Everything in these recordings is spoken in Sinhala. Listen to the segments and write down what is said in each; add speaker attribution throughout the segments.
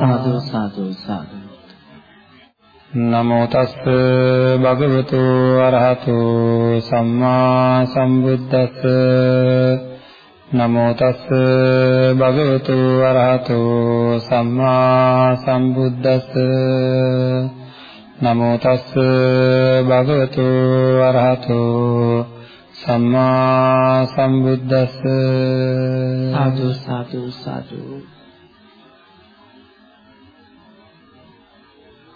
Speaker 1: සාදු සාදු සාදු.
Speaker 2: නමෝ තස්ස භගවතු අරහතු සම්මා සම්බුද්දස්ස. නමෝ තස්ස භගවතු අරහතු සම්මා සම්බුද්දස්ස. නමෝ තස්ස භගවතු අරහතෝ සම්මා සම්බුද්දස්ස.
Speaker 1: සාදු සාදු සාදු.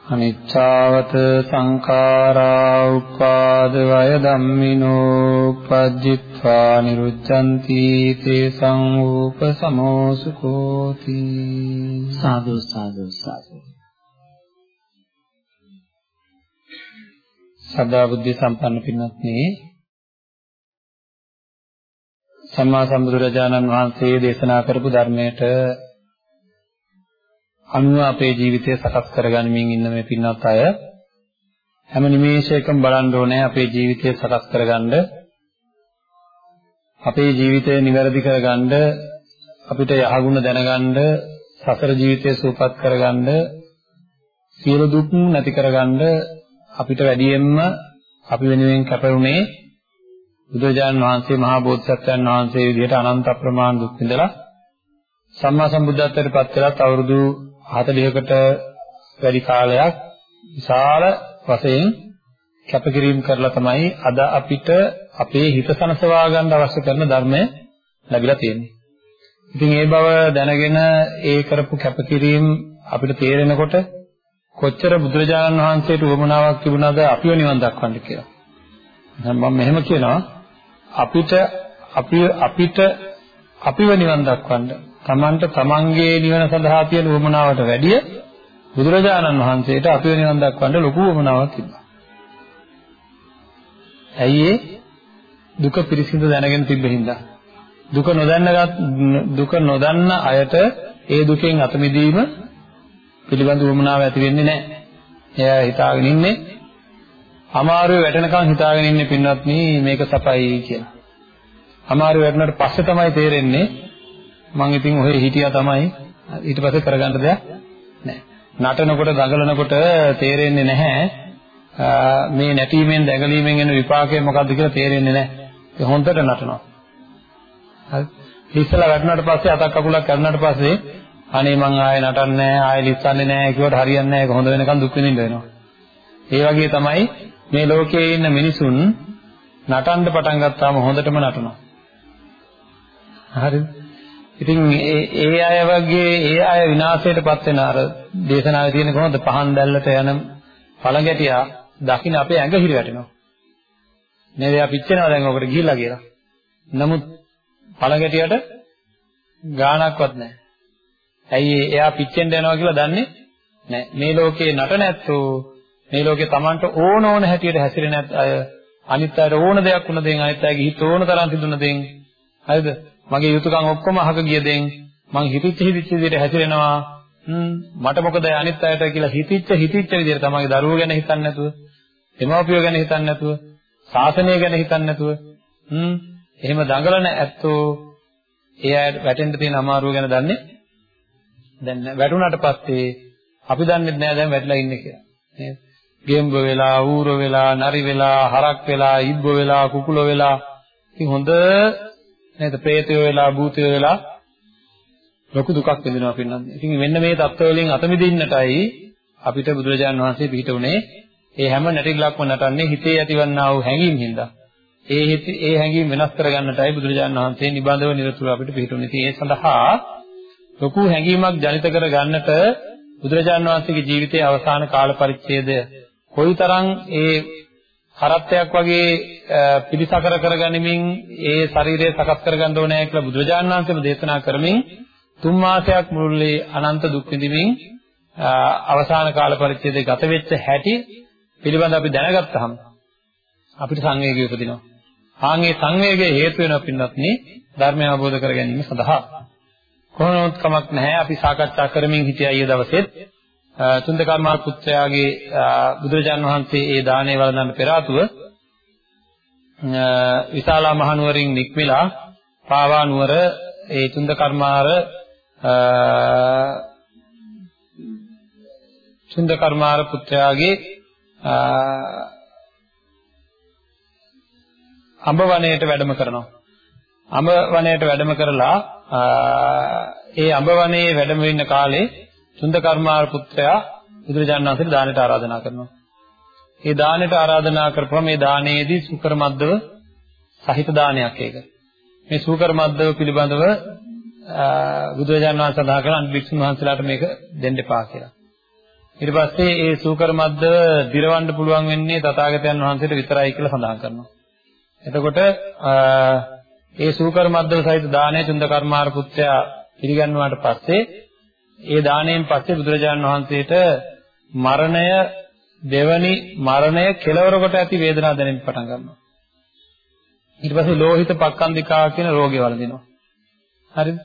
Speaker 2: අනිච්ඡාවත සංඛාරා උපාද වය ධම්මිනෝ පජ්ජිත්වා නිරුච්ඡanti තේ සංූප සමෝසුකෝති
Speaker 1: සාදු සාදු සාදු.
Speaker 2: සදා බුද්ධ සම්පන්න පින්වත්නි සම්මා සම්බුදුරජාණන් වහන්සේ දේශනා කරපු ධර්මයට අනුව අපේ ජීවිතය සකස් කරගනිමින් ඉන්න මේ පින්වත් අය හැම නිමේෂයකම බලන්න ඕනේ අපේ ජීවිතය සකස් කරගන්න. අපේ ජීවිතය નિවැරදි කරගන්න අපිට යහගුණ දැනගන්න සසර ජීවිතය සූපත් කරගන්න සියලු දුක් නැති කරගන්න අපිට වැඩියෙන්ම අපි වෙනුවෙන් කැපුණේ බුදුරජාණන් වහන්සේ මහා බෝධිසත්වයන් වහන්සේ විදිහට අනන්ත අප්‍රමාණ දුක් විඳලා සම්මා සම්බුද්ධත්වයට පත් වෙලත් අවුරුදු 40කට වැඩි කාලයක් විශාල වශයෙන් කැපකිරීම කරලා තමයි අද අපිට අපේ හිත සනසවා ගන්න අවශ්‍ය කරන ධර්මය ලැබිලා තියෙන්නේ. ඉතින් ඒ බව දැනගෙන ඒ කරපු කැපකිරීම අපිට තේරෙනකොට කොච්චර බුදුරජාණන් වහන්සේට උවමනාවක් තිබුණාද අපිව නිවන් දක්වන්න කියලා. දැන් මම මෙහෙම කියනවා අපිට අපි අපිට අපිව නිවන් දක්වන්න තමන්ට තමන්ගේ නිවන සඳහා තියෙන උවමනාවට වැඩිය බුදුරජාණන් වහන්සේට අපිව නිවන් දක්වන්න ලොකු උවමනාවක් තිබුණා. ඇයි දුක පිරිසිදු දැනගෙන තිබ්බ හින්දා. දුක නොදන්නගත් දුක නොදන්න අයට ඒ දුකෙන් අත මිදීම පිළිබඳ උවමනාව ඇති වෙන්නේ නැහැ. එයා හිතාගෙන ඉන්නේ අමාරුවේ වැටෙනකන් හිතාගෙන ඉන්නේ පින්වත්නි මේක සපයි කියලා. අමාරුවේ වැටුණාට පස්සේ තමයි තේරෙන්නේ මං ඉතින් ඔහෙ හිටියා තමයි ඊට පස්සේ කරගන්න දෙයක් නැහැ. නටනකොට දඟලනකොට තේරෙන්නේ නැහැ මේ නැටීමෙන් දැඟලීමෙන් එන විපාකය මොකක්ද කියලා තේරෙන්නේ නැහැ. ඒ හොඳට නටනවා. හරි. ඉස්සලා වැටුණාට පස්සේ අතක් කකුලක් කරුණාට පස්සේ අනේ මං ආයෙ නටන්නේ නැහැ ආයෙ ලිස්සන්නේ නැහැ කියවට හරියන්නේ නැහැ ඒක හොඳ වෙනකන් දුක් විඳින්න වෙනවා. ඒ වගේ තමයි මේ ලෝකයේ ඉන්න මිනිසුන් නටන්න පටන් ගත්තාම හොඳටම නටනවා. හරිද? ඉතින් ඒ ඒ අය වගේ ඒ අය විනාශයටපත් වෙන අර දේශනාවේ තියෙන කොහොමද පහන් දැල්ලට යන පළඟැටියා දකින්න අපේ ඇඟ හිර වැටෙනවා. නේද? එයා පිච්චෙනවා දැන් ඔකට ගිහිල්ලා කියලා. නමුත් පළඟැටියට ගාණක්වත් නැහැ. ඇයි එයා පිච්චෙන්න යනවා කියලා දන්නේ නැහැ. මේ ලෝකේ නට නැත්තෝ මේ ලෝකේ Tamanට ඕන ඕන හැටියට හැසිරෙන අය අනිත් අයට ඕන දෙයක් වුණ දෙන් අනිත් අයගේ හිත ඕන තරම් තිබුණ දෙන් හරිද? මගේ යුතුයකම් ඔක්කොම අහක ගිය දෙන් මං හිතිච්ච හිතිච්ච විදිහට හැසිරෙනවා. හ්ම් මට මොකද අනිත් අයට කියලා හිතිච්ච හිතිච්ච විදිහට තමන්ගේ දරුවෝ ගැන හිතන්නේ නැතුව, දෙමව්පියෝ ගැන හිතන්නේ නැතුව, ශාසනය ගැන හිතන්නේ නැතුව හ්ම් එහෙම දඟලන ඇත්තෝ ඒ අය වැටෙන්න තියෙන අමාරුව ගැන දන්නේ දැන් වැටුණාට පස්සේ අපි දන්නේ නැහැ දැන් වැටලා ඉන්නේ කියලා. නේද? ගෙම්බ වෙලා ඌර වෙලා නරි වෙලා හරක් වෙලා ඉබ්බ වෙලා කුකුල වෙලා ඉතින් හොඳ නේද പ്രേතය වෙලා භූතය වෙලා ලොකු දුකක් විඳිනවා පින්නන්නේ. ඉතින් මෙන්න මේ தත්ත්ව වලින් අත මිදින්නටයි අපිට බුදුරජාණන් වහන්සේ පිහිට උනේ. ඒ හැම නැටිලක්ම නටන්නේ හිතේ ඇතිවන්නා වූ හැඟීම් හින්දා. ඒ ඒ හැඟීම් වෙනස් කරගන්නටයි බුදුරජාණන් වහන්සේ නිබඳව නිරතුරුව අපිට පිහිටුනේ. ඉතින් ඒ සඳහා ලොකු හැඟීමක් ජනිත කරගන්නට බුදුරජාණන් වහන්සේගේ ජීවිතයේ අවසාන කාල පරිච්ඡේදය කොයිතරම් ඒ කරත්තයක් වගේ පිළිසකර කරගනිමින් ඒ ශරීරය සකස් කරගන්න ඕනේ කියලා බුදුරජාණන් වහන්සේම දේශනා කරමින් තුන් මාසයක් මුළුල්ලේ අනන්ත දුක් විඳින්මින් අවසාන කාල පරිච්ඡේදයේ ගත වෙච්ච හැටි පිළිබඳ අපි දැනගත්තාම අපිට සංවේගය උපදිනවා. ආන්ගේ සංවේගය හේතු වෙනවා පින්වත්නි ධර්මය අවබෝධ කර ගැනීම සඳහා. කොහොමවත් කමක් නැහැ අපි සාකච්ඡා කරමින් හිටියා ඊයේ දවසේත් තුන්දකර්මාල් පුත්‍රයාගේ බුදුරජාන් වහන්සේ ඒ දාණය වළඳන්න පෙර ආතුව විශාලා මහනුවරින් නික්මිලා පාවා නුවර ඒ තුන්දකර්මාර තුන්දකර්මාර පුත්‍රයාගේ අඹ වනයේට වැඩම කරනවා. අඹ වනයේට වැඩම කරලා ඒ අඹ වනයේ වැඩම වෙන්න කාලේ සුන්දකර්මාර පුත්‍රයා බුදුරජාණන් වහන්සේට දානට ආරාධනා කරනවා. ඒ දානට ආරාධනා කරපුවා මේ දානයේදී සුකර මද්දව සහිත දානයක් ඒක. මේ සුකර මද්දව පිළිබඳව බුදුරජාණන් වහන්සේ සඳහන් කරන අනිත් භික්ෂුන් වහන්සේලාට මේක දෙන්න එපා කියලා. ඊට පස්සේ ඒ සූකර මද්දව දිරවන්න පුළුවන් වෙන්නේ තථාගතයන් වහන්සේට විතරයි කියලා සඳහන් කරනවා. එතකොට ඒ සූකර මද්දව සහිත දානය චුන්ද කර්මාර පුත්‍රයා පිළිගන්නුවාට පස්සේ ඒ දාණයෙන් පස්සේ බුදුරජාණන් වහන්සේට මරණය දෙවනි මරණය කෙලවර කොට ඇති වේදනාව දැනෙන්න පටන් ගන්නවා. ඊට පස්සේ ලෝහිත පක්ඛන්දිකා කියන රෝගය වළඳිනවා. හරිද?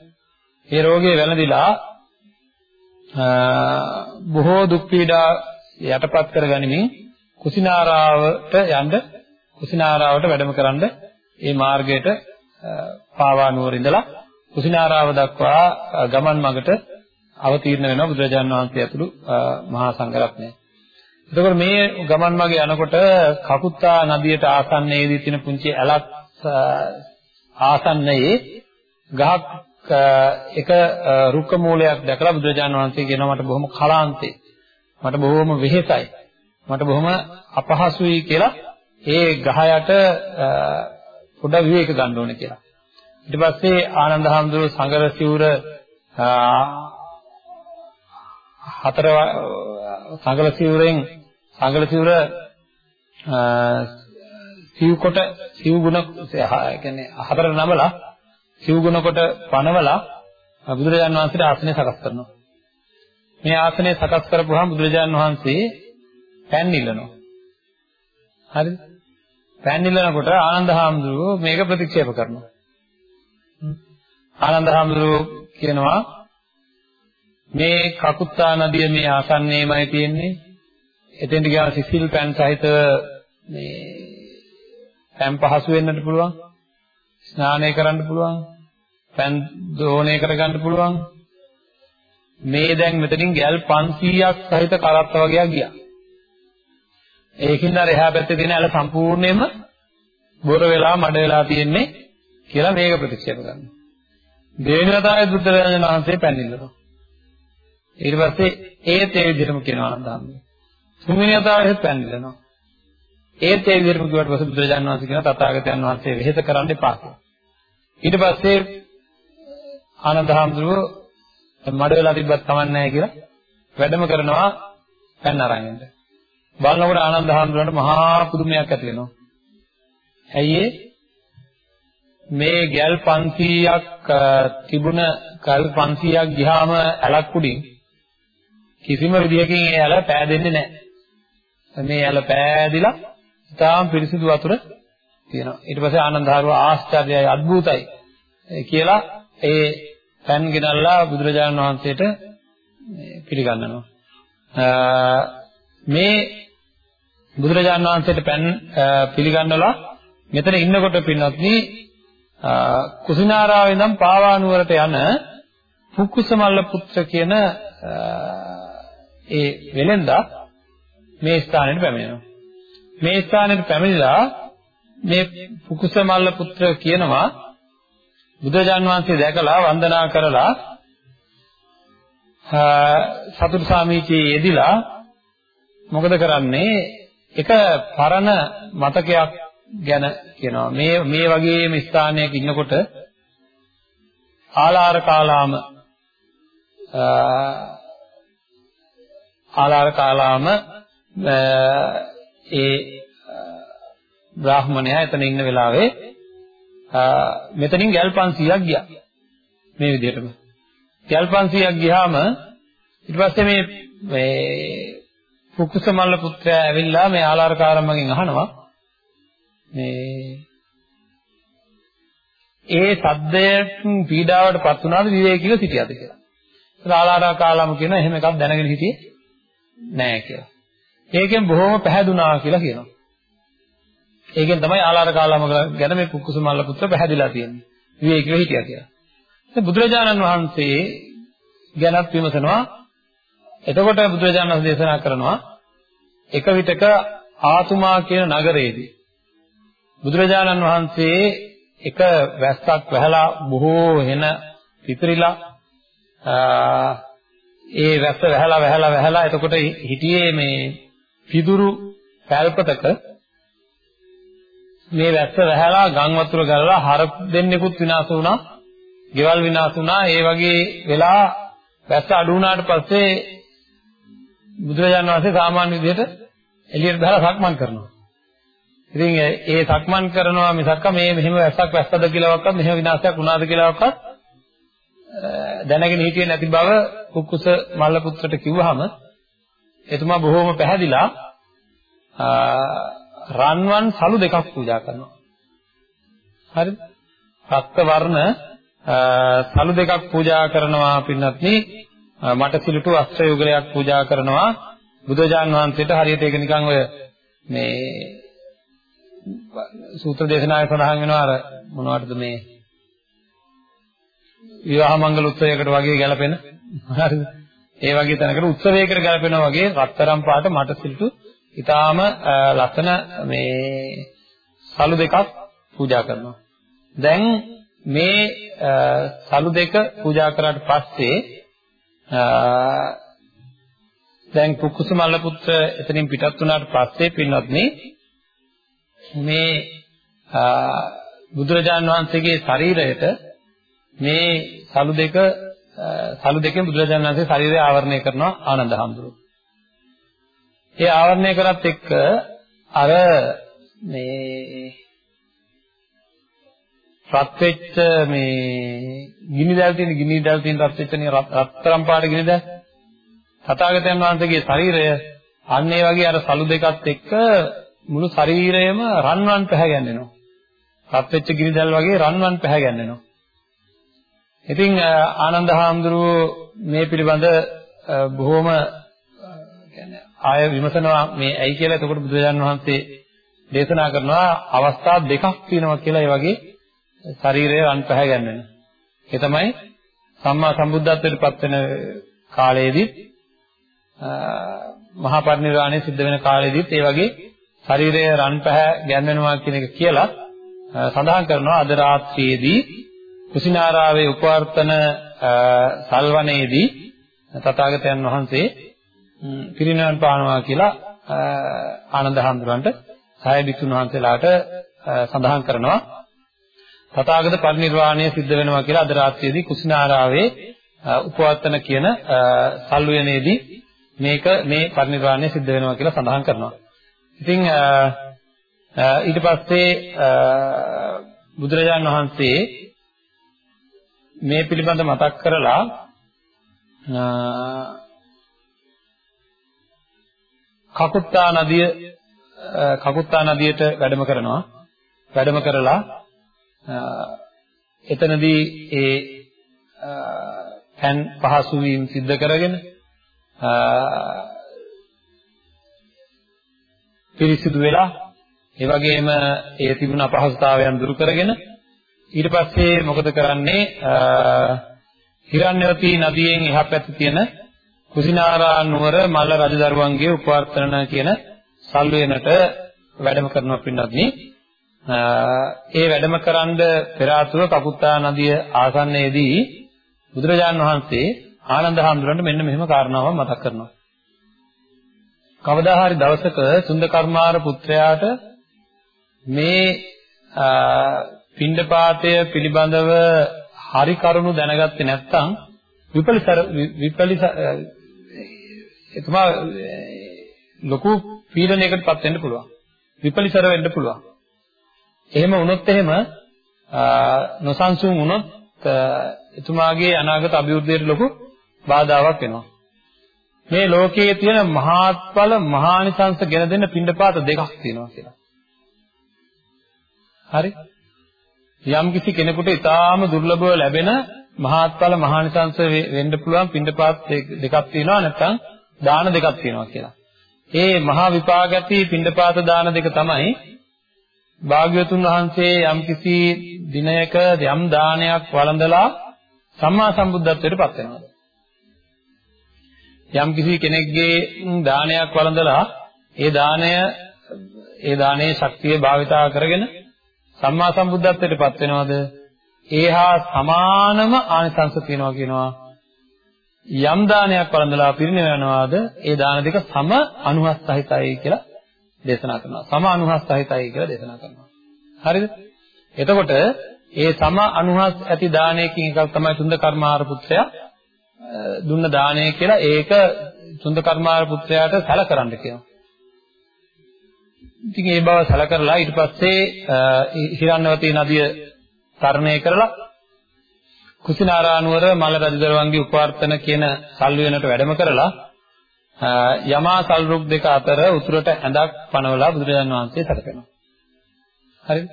Speaker 2: ඒ රෝගය වැළඳිලා බොහෝ දුක් පීඩා යටපත් කරගනිමින් කුසිනාරාවට යන්න කුසිනාරාවට වැඩම කරන්න ඒ මාර්ගයට පාවා නුවර ඉඳලා කුසිනාරාව දක්වා ගමන් මගට අවතීර්ණ වෙනවා බුදුරජාන් වහන්සේ ඇතුළු මහා සංඝරත්නය. එතකොට මේ ගමන් මගේ යනකොට කකුත්තා නදියට ආසන්නයේදී තියෙන පුංචි ඇලක් ආසන්නයේ ගහක් එක රුක්ක මූලයක් දැකලා බුදුරජාණන් වහන්සේ කියනවා මට බොහොම කලාන්තේ මට බොහොම වෙහෙසයි මට බොහොම අපහසුයි කියලා ඒ ගහ යට පොඩ විවේක ගන්න ඕනේ කියලා. ඊට පස්සේ ආනන්ද හැඳුරු සංගර සිවුර හතර සංගල සිවුරෙන් සංගල සිවුර සිව් කොට සිව් ගුණ කියන්නේ හතර නමලා සිව් ගුණ කොට පනවලා බුදුරජාන් වහන්සේට ආසනය සකස් කරනවා. මේ ආසනය සකස් කරපුවාම බුදුරජාන් වහන්සේ පෑන් ඉල්ලනවා. හරිද? පෑන් ඉල්ලනකොට ආනන්ද හාමුදුරුවෝ මේක ප්‍රතික්ෂේප කරනවා. ආනන්ද හාමුදුරුවෝ කියනවා මේ කකුත්තා නදිය මේ ආසන්නයේමයි තියෙන්නේ. එතෙන්ට ගියාම සිසිල් පෑන් සහිත මේ පෑන් පහසු වෙන්නට පුළුවන්. ස්නානය කරන්න පුළුවන්. පෑන් දෝණය කරගන්න පුළුවන්. මේ දැන් මෙතනින් ගෑල් 500ක් සහිත කරත්ත වගේක් ගියා. ඒකින්ද අර එහා පැත්තේ තියෙන ඇල සම්පූර්ණයෙන්ම බොර වෙලා මඩ වෙලා තියෙන්නේ කියලා මේක ප්‍රතික්ෂේප කරනවා. දෙවෙනි වතාවේ බුදුරජාණන් වහන්සේ පැමිණෙනවා. ඊට පස්සේ ඒත් ඒ විදිහටම කියනවා ආනන්දහාමුදුරුවෝ. තුන්වෙනි වතාවෙත් පැමිණෙනවා. ඒත් ඒ විදිහටම කිව්වට පස්සේ බුදුරජාණන් වහන්සේ කියන තථාගතයන් වහන්සේ වෙහෙස කරන්න එපා කියලා. ඊට පස්සේ ආනන්දහාමුදුරුවෝ මඩ වෙලා තිබ්බත් කමන්නේ නැහැ කියලා වැඩම කරනවා පැන්න අරන් යන්න. බලනකොට ආනන්ද හාමුදුරන්ට මහා පුදුමයක් ඇති වෙනවා. ඇයි මේ ගැල් 500ක් තිබුණ ගල් 500ක් ගියාම ඇලක් උඩින් කිසිම විදියකින් ඒ ඇල පෑදෙන්නේ නැහැ. මේ ඇල පෑදිලා ඉතාම පිරිසිදු වතුර තියෙනවා. ඊට පස්සේ ආනන්ද හාමුදුරුවෝ ආශ්චර්යයි අద్భుතයි කියලා ඒ පෑන් ගෙනල්ලා බුදුරජාණන් වහන්සේට පිළිගන්නවා. මේ බුදුරජාණන් වහන්සේට පෑන් පිළිගන්නලා මෙතන ඉන්නකොට පින්වත්නි කුසිනාරාවේ ඉඳන් පාවානුවරට යන පුක්කුසමල්ල පුත්‍ර කියන ඒ වෙලෙන්දා මේ ස්ථානෙට පැමිණෙනවා. මේ ස්ථානෙට පැමිණිලා මේ පුකුසමල්ල පුත්‍ර කියනවා බුදුරජාන් වහන්සේ දැකලා වන්දනා කරලා සතුට සාමීචයේ යෙදිලා මොකද කරන්නේ එක පරණ මතකයක් ගැන කියනවා මේ මේ වගේම ස්ථානයක ඉන්නකොට ආලාර කාලාම ආලාර කාලාම ඒ බ්‍රාහ්මණයා එතන ඉන්න වෙලාවේ මෙතනින් ගල් 500ක් ගියා මේ විදිහටම. කැල් 500ක් ගියාම ඊට පස්සේ මේ මේ කුකුස මල්ල පුත්‍රයා ඇවිල්ලා මේ ආලාරකාරම්මගෙන් අහනවා. මේ ඒ සද්දයෙන් පීඩාවටපත් වුණාද විවේකීව සිටියද? කියලා. ආලාරකාලම කියන එහෙම එකක් දැනගෙන හිටියේ. නෑ කියලා. ඒකෙන් බොහොම පැහැදුනා කියලා කියනවා. ඒකෙන් තමයි ආලාරකාලම ගැන මේ කුකුස මල්ල පුත්‍ර පැහැදිලා තියෙන්නේ. විවේකීව හිටියා කියලා. ඉතින් බුදුරජාණන් වහන්සේ ගැනත් විමසනවා. එතකොට බුදුරජාණන් වහන්සේ දේශනා කරනවා එක විටක ආතුමා කියන නගරයේදී බුදුරජාණන් වහන්සේ එක වැස්සක් වැහලා බොහෝ වෙන පිපිරිලා ඒ වැස්ස වැහලා වැහලා වැහලා එතකොට හිටියේ මේ පිදුරු පැල්පතක මේ වැස්ස වැහලා ගම් වතුර ගලලා හර දෙන්නෙකුත් විනාශ වුණා. ගෙවල් විනාශ වුණා. ඒ වගේ වෙලා වැස්ස අඩු වුණාට පස්සේ බුදුරජාණන් වහන්සේ සාමාන්‍ය විදිහට එළියට දාලා සක්මන් කරනවා. ඉතින් ඒ සක්මන් කරනවා මිසක්ක මේ මෙහෙම වැස්සක් වැස්සද කියලාවත් මෙහෙම විනාශයක් වුණාද කියලාවත් දැනගෙන හිටියේ නැති බව කුකුස මල්ල පුත්‍රට කිව්වහම එතුමා බොහොම පැහැදිලා රන්වන් සලු දෙකක් පූජා කරනවා. හරිද? රක්ත වර්ණ සලු දෙකක් පූජා කරනවා පින්වත්නි මට සිලුටු අස්ත්‍ර යුගලයක් පූජා කරනවා බුදුජාන් වහන්සේට හරියට ඒක නිකන් ඔය මේ සූත්‍ර දේශනාවේ සඳහන් වෙනවා අර මොනවටද මේ විවාහ මංගල උත්සවයකට වගේ ගැලපෙන? හරිද? ඒ වගේ තැනකට උත්සවයකට ගැලපෙනවා වගේ රත්තරන් පාට මට සිල්තු ඊටාම ලස්සන මේ සලු දෙකක් පූජා කරනවා. දැන් මේ සලු දෙක පූජා කරාට පස්සේ දැන් කුකුසමල්ල පුත්‍ර එතනින් පිටත් වුණාට පස්සේ පින්වත්නි මේ බුදුරජාන් වහන්සේගේ ශරීරයට මේ සලු දෙක සලු දෙකෙන් බුදුරජාණන් වහන්සේ ශරීරය ආවරණය කරනවා ආනන්ද හැඳුරු. ඒ ආවරණය කරත් එක්ක අර මේ රත් වෙච්ච මේ ගිනි දැල් තියෙන ගිනි දැල් තියෙන රත් වෙච්ච නේ රත්තරන් පාට ගිනි දැල් තථාගතයන් වහන්සේගේ ශරීරය අන්න ඒ වගේ අර සලු දෙකත් එක්ක මුළු ශරීරයම රන්වන් පැහැගැන්වෙනවා. රත් වෙච්ච ගිනි දැල් වගේ රන්වන් පැහැගැන්වෙනවා. ඉතින් ආනන්ද හාමුදුරුවෝ මේ පිළිබඳ බොහොම කියන්නේ ආය විමසනවා මේ ඇයි කියලා එතකොට බුදුරජාණන් වහන්සේ දේශනා කරනවා අවස්ථා දෙකක් තියෙනවා කියලා ඒ වගේ ශරීරය රන් පැහැගැන්වෙන. ඒ තමයි සම්මා සම්බුද්ධත්වයට පත් වෙන කාලයේදී මහා පරිනිර්වාණය සිද්ධ වෙන කාලෙදිත් ඒ වගේ ශරීරය රන් පැහැ ගැන්වෙනවා කියන එක කියලා සඳහන් කරනවා අද රාත්‍රියේදී කුසිනාරාවේ උපවර්තන සල්වනයේදී තථාගතයන් වහන්සේ පිරිනවන් පානවා කියලා ආනන්ද හැඳුරන්ට සාය බික්ෂුන් වහන්සේලාට සඳහන් කරනවා තථාගත පරිනිර්වාණය සිද්ධ වෙනවා කියලා අද රාත්‍රියේදී කුසිනාරාවේ උපවර්තන කියන සල්ුවනේදී මේක මේ පරිනිර්වාණය සිද්ධ වෙනවා කියලා සඳහන් කරනවා. ඉතින් ඊට පස්සේ බුදුරජාණන් වහන්සේ මේ පිළිබඳ මතක් කරලා කකුත්තා නදිය කකුත්තා නදියට වැඩම කරනවා. වැඩම කරලා එතනදී ඒ පෑන් පහසු වීම සිද්ධ කරගෙන පිරිසිදු වෙලා ඒ වගේම ඒ තිබුණ අපහසුතාවයන් දුරු කරගෙන ඊට පස්සේ මොකද කරන්නේ හිරණ්‍යවතී නදියෙන් එහා පැත්තේ තියෙන කුසිනාරා නුවර මල්ල රජදරුවන්ගේ උපවර්තන කියන සල්ුවෙනට වැඩම කරනවා පින්නත්නි ඒ වැඩම කරන්ඩ පෙර ආතුව කපුත්තා නදිය ආසන්නයේදී බුදුරජාන් වහන්සේ ආනන්ද හාමුදුරන්ට මෙන්න මෙහෙම කාරණාවක් මතක් කරනවා. කවදා හරි දවසක සුන්දකර්මාර පුත්‍රයාට මේ පිණ්ඩපාතය පිළිබඳව හරි කරුණු දැනගත්තේ නැත්නම් විපලිසර විපලිස එතුමා ලොකු පීඩනයකටපත් වෙන්න පුළුවන්. විපලිසර වෙන්න පුළුවන්. එහෙම වුණොත් එහෙම නොසන්සුන් වුණොත් එතුමාගේ අනාගත අභිවෘද්ධියට ලොකු බාධාවක් වෙනවා. මේ ලෝකයේ තියෙන මහත්ඵල මහානිසංස ගෙන දෙන්න පින්ඩපාත දෙකක් තියෙනවා කියලා. හරි? යම් කිසි කෙනෙකුට ඊටාම දුර්ලභව ලැබෙන මහත්ඵල මහානිසංස වෙන්න පුළුවන් පින්ඩපාත දෙකක් තියෙනවා නැත්නම් දාන දෙකක් තියෙනවා කියලා. ඒ මහා විපාක ඇති පින්ඩපාත දාන දෙක තමයි භාග්‍යවතුන් වහන්සේ යම්කිසි දිනයක යම් දානයක් වළඳලා සම්මා සම්බුද්ධත්වයට පත් වෙනවා. යම්කිසි කෙනෙක්ගේ දානයක් වළඳලා ඒ දාණය ඒ දානයේ ශක්තිය භාවිතා කරගෙන සම්මා සම්බුද්ධත්වයට පත් වෙනවද? ඒහා සමානම ආනිසංස තියනවා කියනවා. යම් දානයක් වළඳලා පිරිනවනවාද ඒ දාන දෙක සම අනුහස් සහිතයි කියලා දේශනා කරනවා. සම අනුහස් සහිතයි කියලා දේශනා කරනවා. හරිද? එතකොට ඒ සම අනුහස් ඇති දානයකින් එකක් තමයි තුන්ද කර්මාර පුත්‍රයා දුන්න දානය කියලා ඒක තුන්ද කර්මාර පුත්‍රයාට සැලකරන්න කියනවා. ඉතින් ඒ බව සැලකරලා ඊට පස්සේ හිරණවතී නදිය තරණය කරලා කුසිනාරානුවර මල්ල රජදරුවන්ගේ උපවර්තන කියන සල්ුවෙනට වැඩම කරලා යමා සල්රුක් දෙක අතර උතුරට ඇඳක් පනවලා බුදුරජාන් වහන්සේ සැලකෙනවා. හරිද?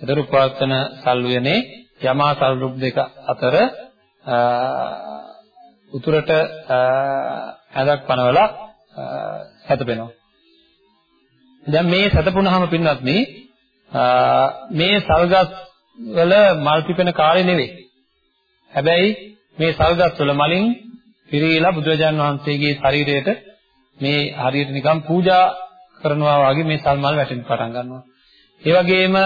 Speaker 2: ඒතර උපවර්තන සල්ුවනේ යමා සල්රුක් දෙක අතර උතුරට ඇඳක් පනවලා සැතපෙනවා. දැන් මේ සැතපුණාම පින්වත්නි මේ සල්ගස් වල මල් පිපෙන කාලේ නෙවෙයි. හැබැයි මේ සල්ගස් වල මලින් පිරීලා බුදුරජාන් වහන්සේගේ ශරීරයට මේ හරියට නිකන් පූජා කරනවා වගේ මේ සල් මල් වැටෙන්න පටන් ගන්නවා. ඒ වගේම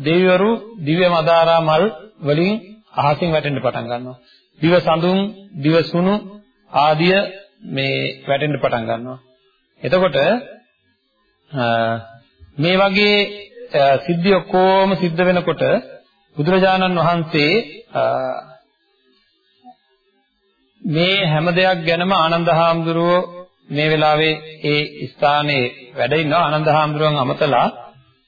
Speaker 2: දෙවිවරු දිව්‍ය මදාරා මල් වලින් අහසින් වැටෙන්න පටන් ගන්නවා. දිව සඳුන්, දිව සුණු ආදිය මේ වැටෙන්න පටන් ගන්නවා. එතකොට මේ වගේ සිද්ධි ඔක්කොම සිද්ධ වෙනකොට බුදුරජාණන් වහන්සේ මේ හැම දෙයක් ගැනම ආනන්ද හාමුදුරුවෝ මේ වෙලාවේ ඒ ස්ථානයේ වැඩ ඉන්නවා ආනන්ද හාමුදුරුවන් අමතලා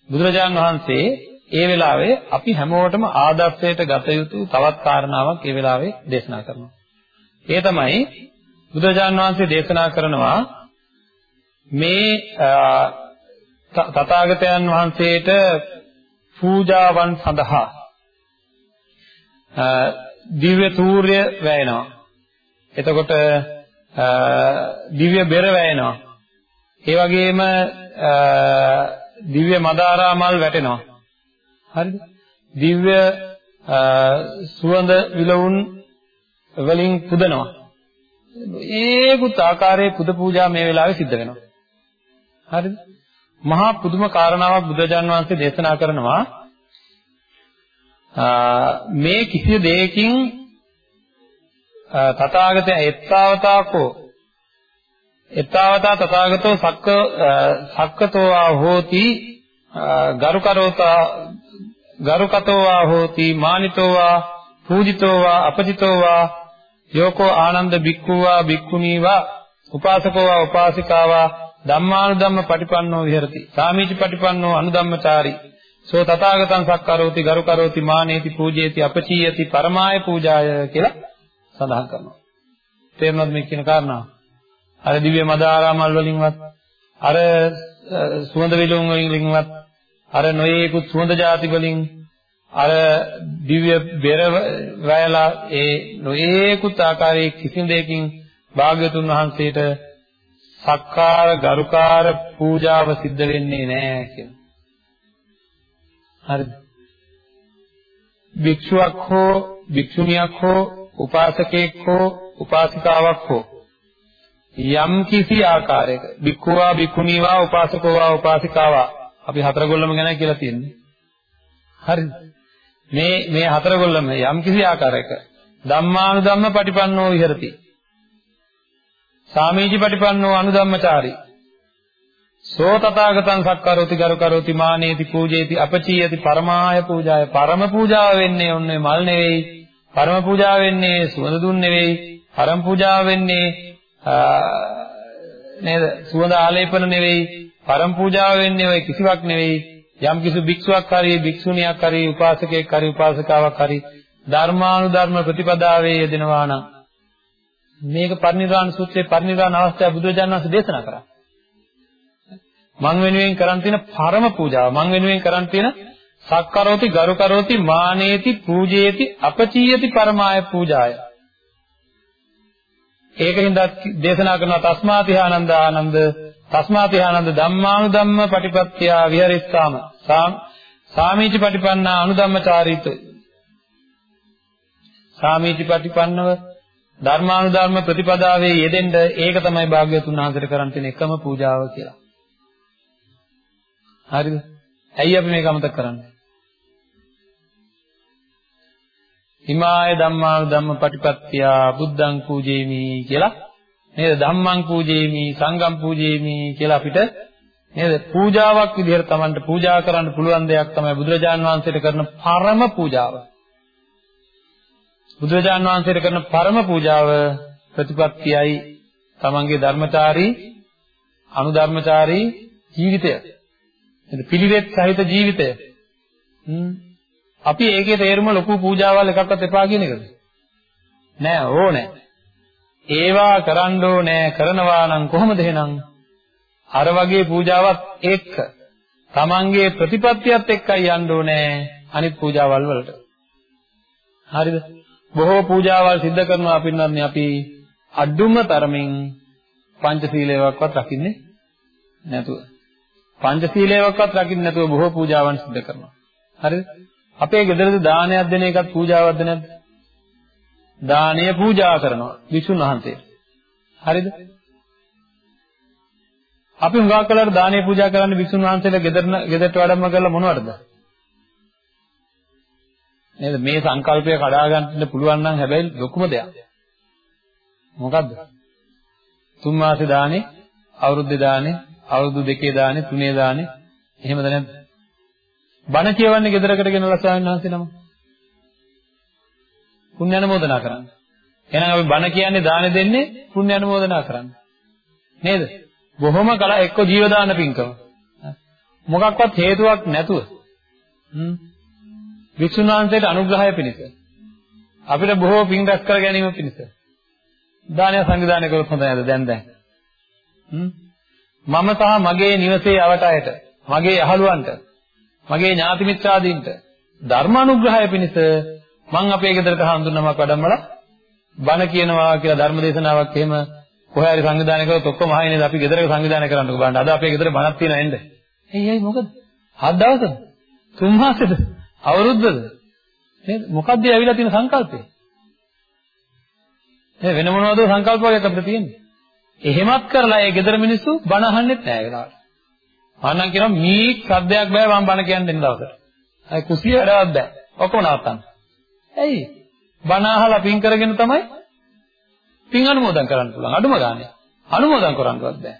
Speaker 2: බුදුරජාණන් වහන්සේ ඒ වෙලාවේ අපි හැමෝටම ආදර්ශයට ගත යුතු තවත් කාරණාවක් ඒ වෙලාවේ දේශනා කරනවා. ඒ තමයි බුදුරජාණන් වහන්සේ දේශනා කරනවා මේ තථාගතයන් වහන්සේට පූජාවන් සඳහා දිව්‍ය තූර්ය වැයෙනවා. එතකොට දිව්‍ය බෙර වැයෙනවා. ඒ වගේම දිව්‍ය මදාරා මල් වැටෙනවා. හරිද? දිව්‍ය සුවඳ විලවුන් වලින් පුදනවා. ඒකුත් ආකාරයේ පුද පූජා මේ වෙලාවේ සිද්ධ වෙනවා. හරිද? මහා පුදුම කාරණාවක් බුදුරජාන් වහන්සේ දේශනා කරනවා. මේ කිසි දෙයකින් තථාගතය එත්තාවතාකෝ එත්තාවතා තථාගතෝ සක්ක සක්කතෝ ආ හෝති ගරුකරෝතා ගරුකතෝ ආ හෝති මානිතෝ වා පූජිතෝ වා අපජිතෝ වා යෝකෝ ආනන්ද බික්ඛුවා බික්ඛුනීවා උපාසකෝ වා උපාසිකාවා ධම්මානුධම්ම පටිපන්නෝ විහෙරති. සාමීච පටිපන්නෝ අනුධම්මචාරී. සෝ තථාගතං සක්කරෝති ගරුකරෝති මානේති පූජේති අපචීයති පරමාය පූජාය කියලා සඳහන් කරනවා. තේරුණාද මේ කියන කාරණාව? අර දිව්‍ය මදාරාමල් වලින්වත් අර සුවඳ විලුම් වලින්වත් අර නොයේකුත් සුවඳ ಜಾති වලින් අර දිව්‍ය බෙර වැයලා ඒ නොයේකුත් ආකාරයේ කිසිම දෙයකින් භාග්‍යතුන් වහන්සේට සක්කාර ගරුකාර පූජාව සිද්ධ වෙන්නේ නැහැ කියලා. හරිද? භික්ෂුවක් හෝ භික්ෂුණියක් හෝ උපාසකෙක් හෝ උපාසිකාවක් හෝ යම් කිසි ආකාරයක භික්ඛුවා භික්ඛුණීවා උපාසකෝවා උපාසිකාවා අපි හතරගොල්ලම ගැන කියලා තියෙන්නේ. හරිද? මේ මේ හතරගොල්ලම යම් කිසි ආකාරයක ධම්මානුධම්ම පටිපන්නෝ විහෙරති. සාමීචි පටිපන්නෝ අනුධම්මචාරී. සෝ තථාගතං සක්කරෝති ගරුකරෝති මානේති පූජේති අපචීයති පරමාය පූජාය. පරම පූජාව වෙන්නේ ඔන්නේ මල් නෙවෙයි. පරම පූජාව වෙන්නේ සුවඳ දුන් නෙවෙයි. පරම පූජාව වෙන්නේ නේද? සුවඳ ආලේපන නෙවෙයි. පරම පූජාව වෙන්නේ ඔය කිසිවක් නෙවෙයි. යම් කිසි භික්ෂුවක් හරි භික්ෂුණියක් හරි උපාසකයෙක් හරි උපාසකාවක් හරි ධර්මානුධර්ම ප්‍රතිපදාවේ යෙදෙනවා නම් මේක පරිනිර්වාණ සූත්‍රයේ පරිනිර්වාණ අවස්ථාව බුදුරජාණන් වහන්සේ දේශනා කරා. මං වෙනුවෙන් කරන් තියෙන පරම පූජාව මං වෙනුවෙන් කරන් තියෙන සක්කරෝති ගරුකරෝති මානේති පූජේති අපචීයති පරමාය පූජාය. ඒකින්ද දේශනා කරන තස්මාති ආනන්ද ආනන්ද තස්මාති ආනන්ද ධම්මානුධම්ම පටිපත්ත්‍ය විහරිස්සාම. සාමීචි පටිපන්නා අනුධම්මචාරීත සාමීචි පටිපන්නව ධර්මානුධර්ම ප්‍රතිපදාවේ යෙදෙන්න ඒක තමයි භාග්‍යතුන් වහන්සේට කරන් තියෙන එකම පූජාව කියලා. හරිද? ඇයි අපි මේක අමතක කරන්නේ? හිමාය ධම්මාන ධම්ම පටිපත්තියා බුද්ධං පූජේමි කියලා නේද ධම්මං පූජේමි සංඝං පූජේමි කියලා අපිට නේද පූජාවක් විදිහට Tamanට පූජා කරන්න පුළුවන් දෙයක් තමයි බුදුරජාන් වහන්සේට කරන පරම පූජාව. බුදුරජාන් වහන්සේට කරන පරම පූජාව ප්‍රතිපත්තියයි Tamanගේ ධර්මචාරී අනුධර්මචාරී ජීවිතය. නේද පිළිවෙත් සහිත ජීවිතය. අපි ඒකේ තේරුම ලොකු පූජාවල් එකක්වත් එපා කියන එකද? නෑ ඕනේ. ඒවා කරන්න ඕනේ කරනවා නම් කොහොමද එහෙනම්? අර වගේ පූජාවක් එක්ක තමන්ගේ ප්‍රතිපත්තියත් එක්කයි යන්න ඕනේ අනිත් පූජාවල් වලට. හරිද? බොහෝ පූජාවල් සිද්ධ කරනවා පින්නත් අපි අඩුම තරමින් පංචශීලයක්වත් රකින්නේ නැතුව. පංචශීලයක්වත් රකින්නේ නැතුව බොහෝ පූජාවන් සිද්ධ කරනවා. හරිද? අපේ ගෙදරද දානයක් දෙන එකත් පූජාවක්ද නැද්ද? දානය පූජා කරනවා විසුණු වහන්සේ. හරිද? අපි හුඟක් කලකට දානය පූජා කරන්නේ විසුණු වහන්සේලා ගෙදරන ගෙදරට වැඩම කරලා මොනවටද? නේද? මේ සංකල්පය කඩා ගන්න පුළුවන් නම් හැබැයි ලොකුම දෙයක්. මොකද්ද? තුන් මාසේ දානේ, අවුරුද්දේ දානේ, අවුරුදු දෙකේ දානේ, තුනේ දානේ, එහෙමද නැද්ද? බණ කියවන්නේ ගෙදරකට ගෙනලා ස්වාමීන් වහන්සේ නම. පුණ්‍ය අනුමෝදනා කරන්න. එහෙනම් අපි බණ කියන්නේ දාන දෙන්නේ පුණ්‍ය අනුමෝදනා කරන්න. නේද? බොහොම කල එක්ක ජීව දාන පින්කම. මොකක්වත් හේතුවක් නැතුව. හ්ම්. වික්ෂුන් වහන්සේට අනුග්‍රහය පිණිස. අපිට බොහෝ පින් රැස් කර ගැනීම පිණිස. දානය සංවිධානය කරොත් හොඳ නේද දැන් දැන්. මම සහ මගේ නිවසේ අවටායට මගේ යහළුවන්ට මගේ ඥාති මිත්‍රාදීන්ට ධර්මානුග්‍රහය පිණිස මං අපේ ගෙදරට හඳුන්වමක් වැඩමලා බණ කියනවා කියලා ධර්ම දේශනාවක් එහෙම කොහේ හරි සංවිධානය කරොත් ඔක්කොම නේද අපි ගෙදරක සංවිධානය කරන්නකෝ බලන්න අද අපේ ගෙදර බණක් තියෙන එන්න. එයි එයි මොකද? හත් දවසද? තුන් මාසෙද? අවුරුද්දද? නේද? මොකද්ද ඇවිල්ලා තියෙන සංකල්පය? ඒ වෙන මොනවද සංකල්ප වර්ගයක් අපිට තියෙන්නේ? එහෙමත් කරලා ඒ ගෙදර මිනිස්සු බණ අහන්නෙත් නෑ ඒකට. මම කියනවා මේ සද්දයක් බෑ මම බණ කියන්න දෙන්න දවසට. අය කුසිය වැඩවත් බෑ. ඔක්කොම නවත්තන්න. ඇයි? බණ අහලා පින් කරගෙන තමයි පින් අනුමෝදන් කරන්න පුළුවන්. අඩුම ගානේ. අනුමෝදන් කරන්නවත් බෑ.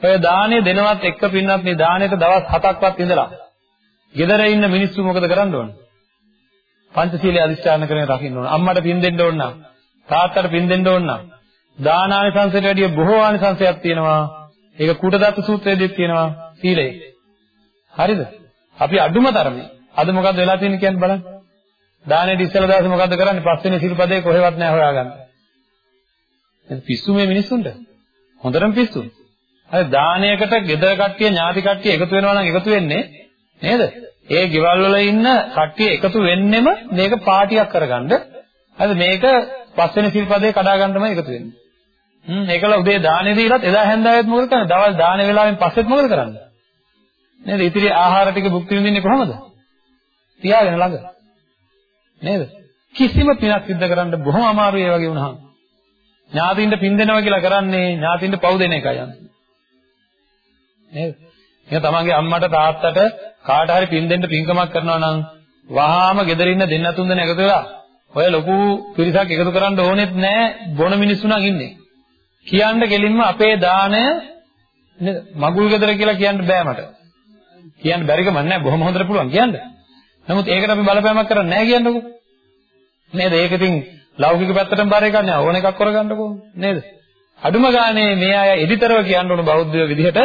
Speaker 2: ඔය දාණය දෙනවත් එක්ක පින්නත් මේ දාණයට දවස් 7ක්වත් ඉඳලා ගෙදර ඉන්න මිනිස්සු මොකද කරන්න ඕන? පංචශීලයේ අදිස්ථාන කරගෙන රකින්න ඕන. අම්මට පින් දෙන්න ඕන නම්, තාත්තට පින් දෙන්න ඕන නම්, දානානිසංසයට වැඩිය බොහෝ ආනිසංසයක් තියෙනවා. ඒක කුටදත්ත සූත්‍රයේදීත් තියෙනවා. සීලය. හරිද? අපි අඩුම තරමේ අද මොකද්ද වෙලා තියෙන්නේ කියන්න බලන්න. දානෙට ඉස්සෙල්ලා දවසේ මොකද්ද කරන්නේ? පස්වෙනි සිල්පදේ කොහෙවත් නැහැ හොයාගන්න. එහෙනම් පිස්සු මේ මිනිස්සුන්ට. හොඳටම පිස්සු. හරි දානයකට ගෙදර කට්ටිය ඥාති කට්ටිය එකතු වෙනවා නම් එකතු වෙන්නේ නේද? ඒ ගෙවල් වල ඉන්න කට්ටිය එකතු වෙන්නෙම මේක පාටියක් කරගන්න. හරිද? මේක පස්වෙනි සිල්පදේ කඩා ගන්නමයි එකතු වෙන්නේ. හ්ම් ඒකල උදේ දානේ දීලත් එදා හැන්දෑවෙත් මොකද කරන්නේ? දවල් දානේ වෙලාවෙන් පස්සෙත් මොකද කරන්නේ? නේද? ඉතිරි ආහාර ටික භුක්ති විඳින්නේ කොහොමද? තියාගෙන ළඟ. නේද? කිසිම පිනක් සිද්ධ කරන්න බොහොම අමාරුයි ඒ වගේ වුණාම. ඥාතියින්ට පින් දෙනවා කියලා කරන්නේ ඥාතියින්ට පව් දෙන එකයි යන්නේ. නේද? එහෙනම් තමන්ගේ අම්මට තාත්තට කාට හරි පින් දෙන්න පින්කමක් කරනවා නම් වහාම ගෙදර ඉන්න දෙන්න තුන් දෙනා එකතු වෙලා ඔය ලොකු පිරිසක් එකතු කරන්න ඕනෙත් නෑ බොන මිනිස්සු නම් ඉන්නේ. කියන්න ගෙලින්ම අපේ දාණය නේද? මගුල් ගෙදර කියලා කියන්න බෑ මට. කියන්න බැරි කමක් නැහැ බොහොම හොඳට පුළුවන් කියන්න. නමුත් ඒකට අපි බලපෑමක් කරන්නේ නැහැ කියන්නකෝ. නේද? ඒක ඉතින් ලෞකික පැත්තටම බාර එකක් නෑ ඕන එකක් කරගන්නකෝ නේද? අඩුම ගානේ මේ අය එඩිතරව කියන්න ඕන බෞද්ධ විදිහට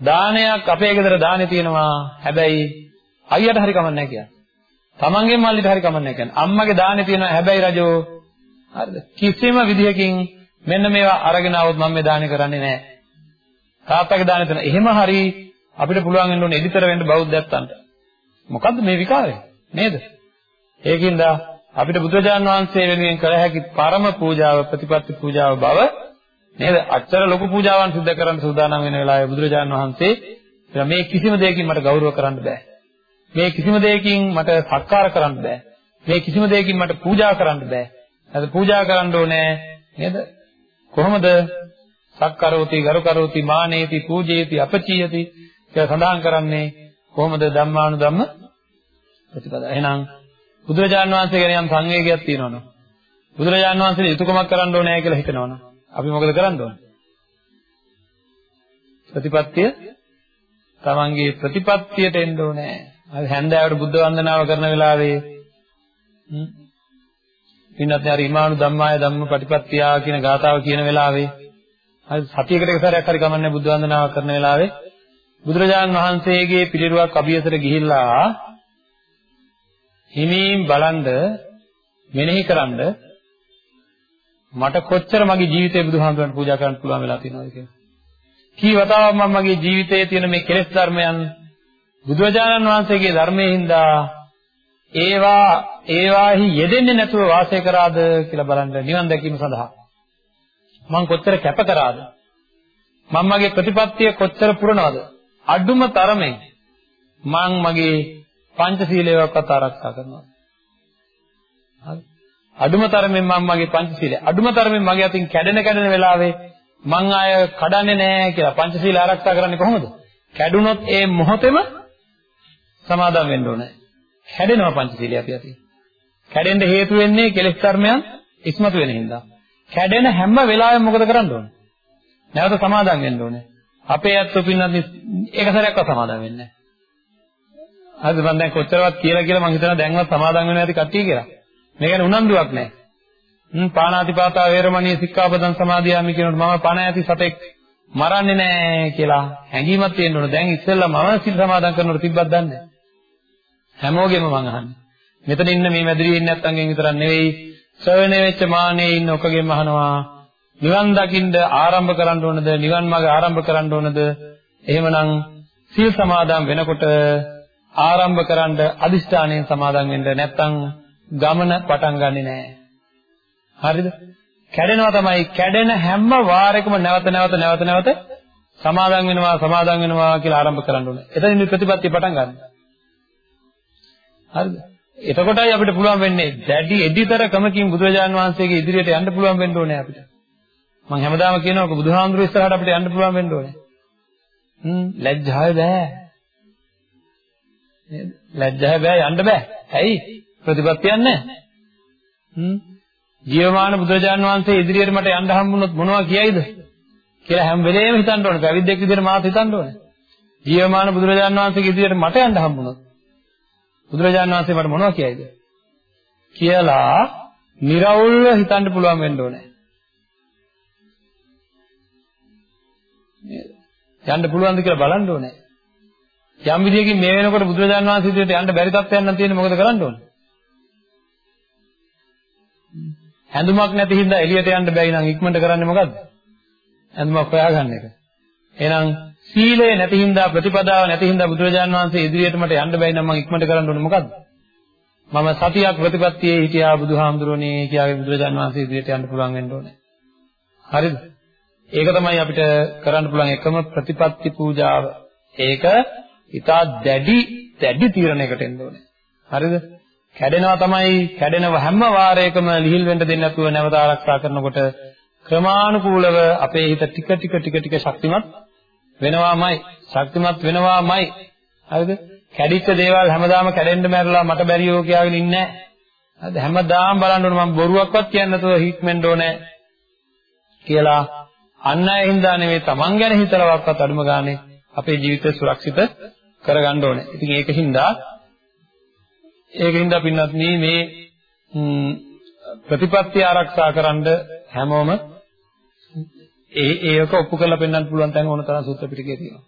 Speaker 2: දානයක් අපේ ගෙදර දානේ තියෙනවා. හැබැයි අයියට හරි කමක් නැහැ කියන්නේ. තමන්ගේ මල්ලිට හරි කමන්නේ කියන්නේ. අම්මගේ දානේ තියෙනවා හැබැයි රජෝ හරිද? කිසිම විදිහකින් මෙන්න මේවා අරගෙන આવොත් මම මේ දානේ කරන්නේ නැහැ. තාත්තගේ දානේ තියෙන. එහෙම හරි අපිට පුළුවන් වෙන්න ඕනේ එඩිතර වෙන්න බෞද්ධයන්ට. මොකද්ද මේ විකාරය? නේද? ඒකින්ද අපිට බුදුරජාන් වහන්සේ වෙනුවෙන් කළ හැකි පරම පූජාව ප්‍රතිපත්ති පූජාව බව නේද? අච්චර ලොකු පූජාවන් සිදු කරන්න සූදානම් වෙන වෙලාවේ බුදුරජාන් වහන්සේ මේ කිසිම දෙයකින් මට ගෞරව කරන්න බෑ. මේ කිසිම දෙයකින් මට සත්කාර කරන්න බෑ. මේ කිසිම දෙයකින් මට පූජා කරන්න බෑ. අද පූජා කරන්න ඕනේ නේද? කොහොමද? සක්කරෝති, ගරුකරෝති, මානේති, පූජේති, අපචීයති කියලා සඳහන් කරන්නේ කොහොමද ධම්මානුධම්ම ප්‍රතිපදා. එහෙනම් බුදුරජාණන් වහන්සේ ගැන යම් සංවේගයක් තියෙනවනේ. බුදුරජාණන් වහන්සේ යුතුයකමක් කරන්න ඕනේ කියලා හිතනවනේ. අපි මොකද කරන්න ඕනේ? ප්‍රතිපත්තිය තමන්ගේ ප්‍රතිපත්තියට එන්න ඕනේ. අපි හැන්දෑවට බුද්ධ වන්දනාව කරන වෙලාවේ ඉන්නත් හරි ඉමානු ධම්මාය ධම්ම පටිපත්තියා කියන ගාථාව කියන වෙලාවේ හරි සතියකට එක සැරයක් හරි කමන්නේ බුද්ධ වන්දනාව කරන වෙලාවේ බුදුරජාණන් වහන්සේගේ පිළිරුවක් අභියසට ගිහිල්ලා හිමීන් බලන්ද මෙනෙහි කරන්ද මට කොච්චර මගේ ජීවිතේ බුදුහාමුදුරන්ට පූජා කරන්න පුළුවන් වෙලා තියෙනවද කියලා. කී වතාවක් මම මගේ ජීවිතයේ තියෙන මේ කෙලෙස් ධර්මයන් බුදුරජාණන් වහන්සේගේ ධර්මයේ හින්දා ඒවා ඒවාහි යෙදෙන්නේ නැතුව වාසය කරාද කියලා බලන්න නිවන් දැකීම සඳහා. මම කොච්චර කැප කරාද? මම මගේ ප්‍රතිපත්තිය කොච්චර පුරනවද? අඩුම තරමේ මම මගේ පංචශීලයවත් ආරක්ෂා කරනවා. හරි. අඩුම තරමෙන් මම මගේ පංචශීලය අඩුම තරමෙන් මගේ අතින් කැඩෙන කැඩෙන වෙලාවේ මං ආය කඩන්නේ නැහැ කියලා පංචශීල ආරක්ෂා කරන්නේ කොහොමද කැඩුනොත් ඒ මොහොතේම සමාදම් වෙන්න ඕනේ කැඩෙනවා පංචශීලය අපි අතින්. කැඩෙන්න හේතු වෙන්නේ කෙලෙස් කර්මයන් ඉස්මතු වෙන හින්දා. කැඩෙන හැම වෙලාවෙම මොකද කරන්න ඕනේ? නැවත සමාදම් වෙන්න ඕනේ. අපේ ඇත්තෝ පින්නත් ඒක සැරයක්වත් සමාදම් වෙන්නේ නැහැ. හරිද මම දැන් කොච්චරවත් කියලා කියලා මම හිතනවා දැන්වත් සමාදම් වෙන්නේ නැති කට්ටිය කියලා. මේ ගැන උනන්දුවක් නැහැ. හ්ම් පාණාතිපාතා වේරමණී සික්ඛාපදං සමාදියාමි කියනකොට මම පණ ඇති සතෙක් මරන්නේ නැහැ කියලා හැඟීමක් තියෙන්න ඕන. දැන් ඉස්සෙල්ලා මම සිල් සමාදන් කරනකොට තිබ්බත් දන්නේ නැහැ. හැමෝගෙම මං අහන්නේ. මෙතන ඉන්න මේ මැදිරියේ ඉන්න නැත්තන්ගෙන් විතරක් නෙවෙයි ශ්‍රවණය වෙච්ච මානේ ඉන්න ඔකගෙම අහනවා. නිවන් දකින්න ආරම්භ කරන්න ඕනද? නිවන් මාර්ග ආරම්භ කරන්න ඕනද? එහෙමනම් සීල් සමාදන් වෙනකොට ආරම්භ කරන්න අදිෂ්ඨානයෙන් සමාදන් වෙන්න නැත්තම් ගමන පටන් ගන්නෙ නෑ. හරිද? කැඩෙනවා තමයි කැඩෙන හැම වාරයකම නැවත නැවත නැවත නැවත සමාදන් වෙනවා සමාදන් වෙනවා කියලා ආරම්භ කරන්න ඕනේ. එතනින් ප්‍රතිපත්තිය පටන් ගන්න. හරිද? එතකොටයි අපිට පුළුවන් වෙන්නේ දැඩි එඩිතරකමකින් බුදුරජාන් වහන්සේගේ ඉදිරියට යන්න පුළුවන් වෙන්න ඕනේ අපිට. මම හැමදාම කියනවා බුදුහාමුදුරු ඉස්සරහට අපිට යන්න පුළුවන් වෙන්න ඕනේ. හ්ම් ලැජ්ජාය බෑ. නේද? ලැජ්ජාය බෑ යන්න බෑ. ඇයි? ප්‍රතිපත්තියක් නැහැ. හ්ම් ජීවමාන බුදුරජාන් වහන්සේ ඉදිරියට මට යන්න හම්බුනොත් මොනවා කියයිද? කියලා හැම වෙලේම හිතන්න ඕනේ. පැවිද්දෙක් විදිහට මාත් හිතන්න ඕනේ. ජීවමාන බුදුරජාන් වහන්සේගේ ඉදිරියට මට යන්න හම්බුනොත් බුදුරජාණන් වහන්සේ මට මොනවද කියයිද? කියලා निराවුල්ව හිතන්න පුළුවන් වෙන්න ඕනේ. යන්න පුළුවන්ද කියලා බලන්න ඕනේ. යම් විදියකින් මේ වෙනකොට බුදුරජාණන් වහන්සේ ඉදිරියට යන්න බැරි තත්ත්වයක් නම් තියෙන්නේ මොකද කරන්න ඕනේ? හැඳුමක් නැති හින්දා එළියට යන්න බැරි නම් ඉක්මනට කරන්නේ මොකද්ද? හැඳුමක් හොයාගන්න එක. එහෙනම් සීලය නැති හින්දා ප්‍රතිපදාව නැති හින්දා බුදුරජාණන් වහන්සේ ඉදිරියට මට යන්න බැයි නම් මම ඉක්මනට කරන්න ඕනේ මොකද්ද? මම සතියක් ප්‍රතිපත්තියේ හිටියා බුදුහාමුදුරනේ කියාවේ බුදුරජාණන් වහන්සේ ඉදිරියට යන්න පුළුවන් වෙන්න ඕනේ. හරිද? ඒක තමයි අපිට කරන්න පුළුවන් එකම ප්‍රතිපත්ති පූජාව. ඒක ඉතා දැඩි දැඩි තීරණයකට එන්න ඕනේ. හරිද? කැඩෙනවා තමයි. කැඩෙනව හැම වාරයකම ලිහිල් වෙන්න දෙන්නේ නැතුව නැවත ආරක්ෂා කරනකොට ක්‍රමානුකූලව අපේ හිත ටික ටික ටික ටික ශක්තිමත් වෙනවාමයි. ශක්තිමත් වෙනවාමයි. හරිද? කැඩිච්ච දේවල් හැමදාම කැඩෙන්න මැරලා මට බැරියෝ කියාගෙන ඉන්නේ නැහැ. හරිද? හැමදාම බලන්න ඕනේ මම බොරුවක්වත් කියන්නේ නැතුව හික්මෙන්න ඕනේ කියලා. අන්න ඒ හින්දා නෙවෙයි Taman ගැන හිතලවක්වත් අඩුම ගානේ අපේ ජීවිතය සුරක්ෂිත කරගන්න ඕනේ. ඉතින් ඒකින්ද ඒකින්ද පින්වත් මේ ප්‍රතිපත්ති ආරක්ෂා කරන්න හැමෝම ඒ ඒක ඔප්පු කරලා පෙන්වන්න පුළුවන් තැන් ඕන තරම් සූත්‍ර පිටකේ තියෙනවා.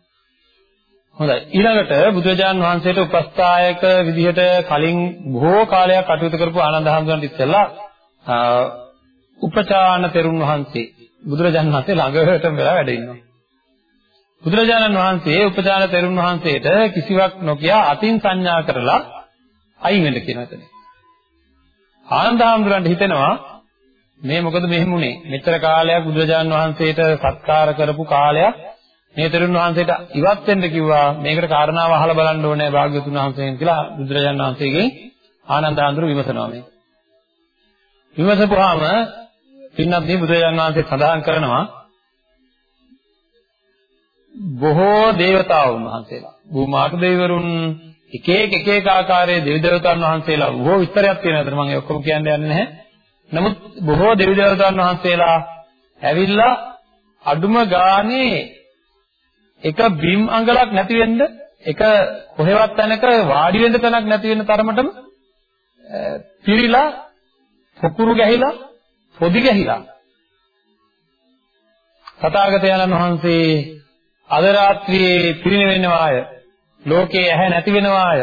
Speaker 2: හොඳයි. ඊළඟට බුදුරජාන් වහන්සේට උපස්ථායක විදිහට කලින් බොහෝ කාලයක් කටයුතු කරපු ආනන්ද හැඳුනට ඉස්සෙල්ලා උපචාන තෙරුන් වහන්සේ බුදුරජාණන් වහන්සේ ළඟටම වෙලා වැඩ ඉන්නවා. බුදුරජාණන් වහන්සේ උපචාන තෙරුන් වහන්සේට කිසිවක් නොකිය අතින් සංඥා කරලා අයින් වෙන්න කියන එතන. ආනන්ද හැඳුනට හිතෙනවා මේ මොකද මෙහෙම උනේ? මෙච්චර කාලයක් බුදුරජාණන් වහන්සේට සත්කාර කරපු කාලයක් මේ තෙරුන් වහන්සේට ඉවත් වෙන්න කිව්වා මේකට කාරණාව අහලා බලන්න ඕනේ භාග්‍යතුන් වහන්සේගෙන් කියලා බුදුරජාණන් වහන්සේගෙන් ආනන්ද ආන්දර විමසනවා මේ. විමසපුවාම පින්නත් මේ බුදුරජාණන් වහන්සේ සඳහන් කරනවා බොහෝ දේවතාවුන් වහන්සේලා භූමාට දෙවිවරුන් එක එක එක එක ආකාරයේ දෙවි දේවතාවුන් වහන්සේලා බොහෝ විස්තරයක් තියෙනවා. ඒතර මම ඔක්කොම කියන්න යන්නේ නැහැ. නමුත් බොහෝ දෙවි දේවතාවුන් වහන්සේලා ඇවිල්ලා අඩුම ගානේ එක බිම් අඟලක් නැති වෙන්න එක කොහෙවත් තැනක වාඩි වෙන්න තැනක් නැති වෙන තරමටම පිරීලා පොකුරු ගැහිලා පොදි ගැහිලා තථාගතයන්න් වහන්සේ අද රාත්‍රියේ පිරිනිවෙනවාය ලෝකේ ඇහැ නැති වෙනවාය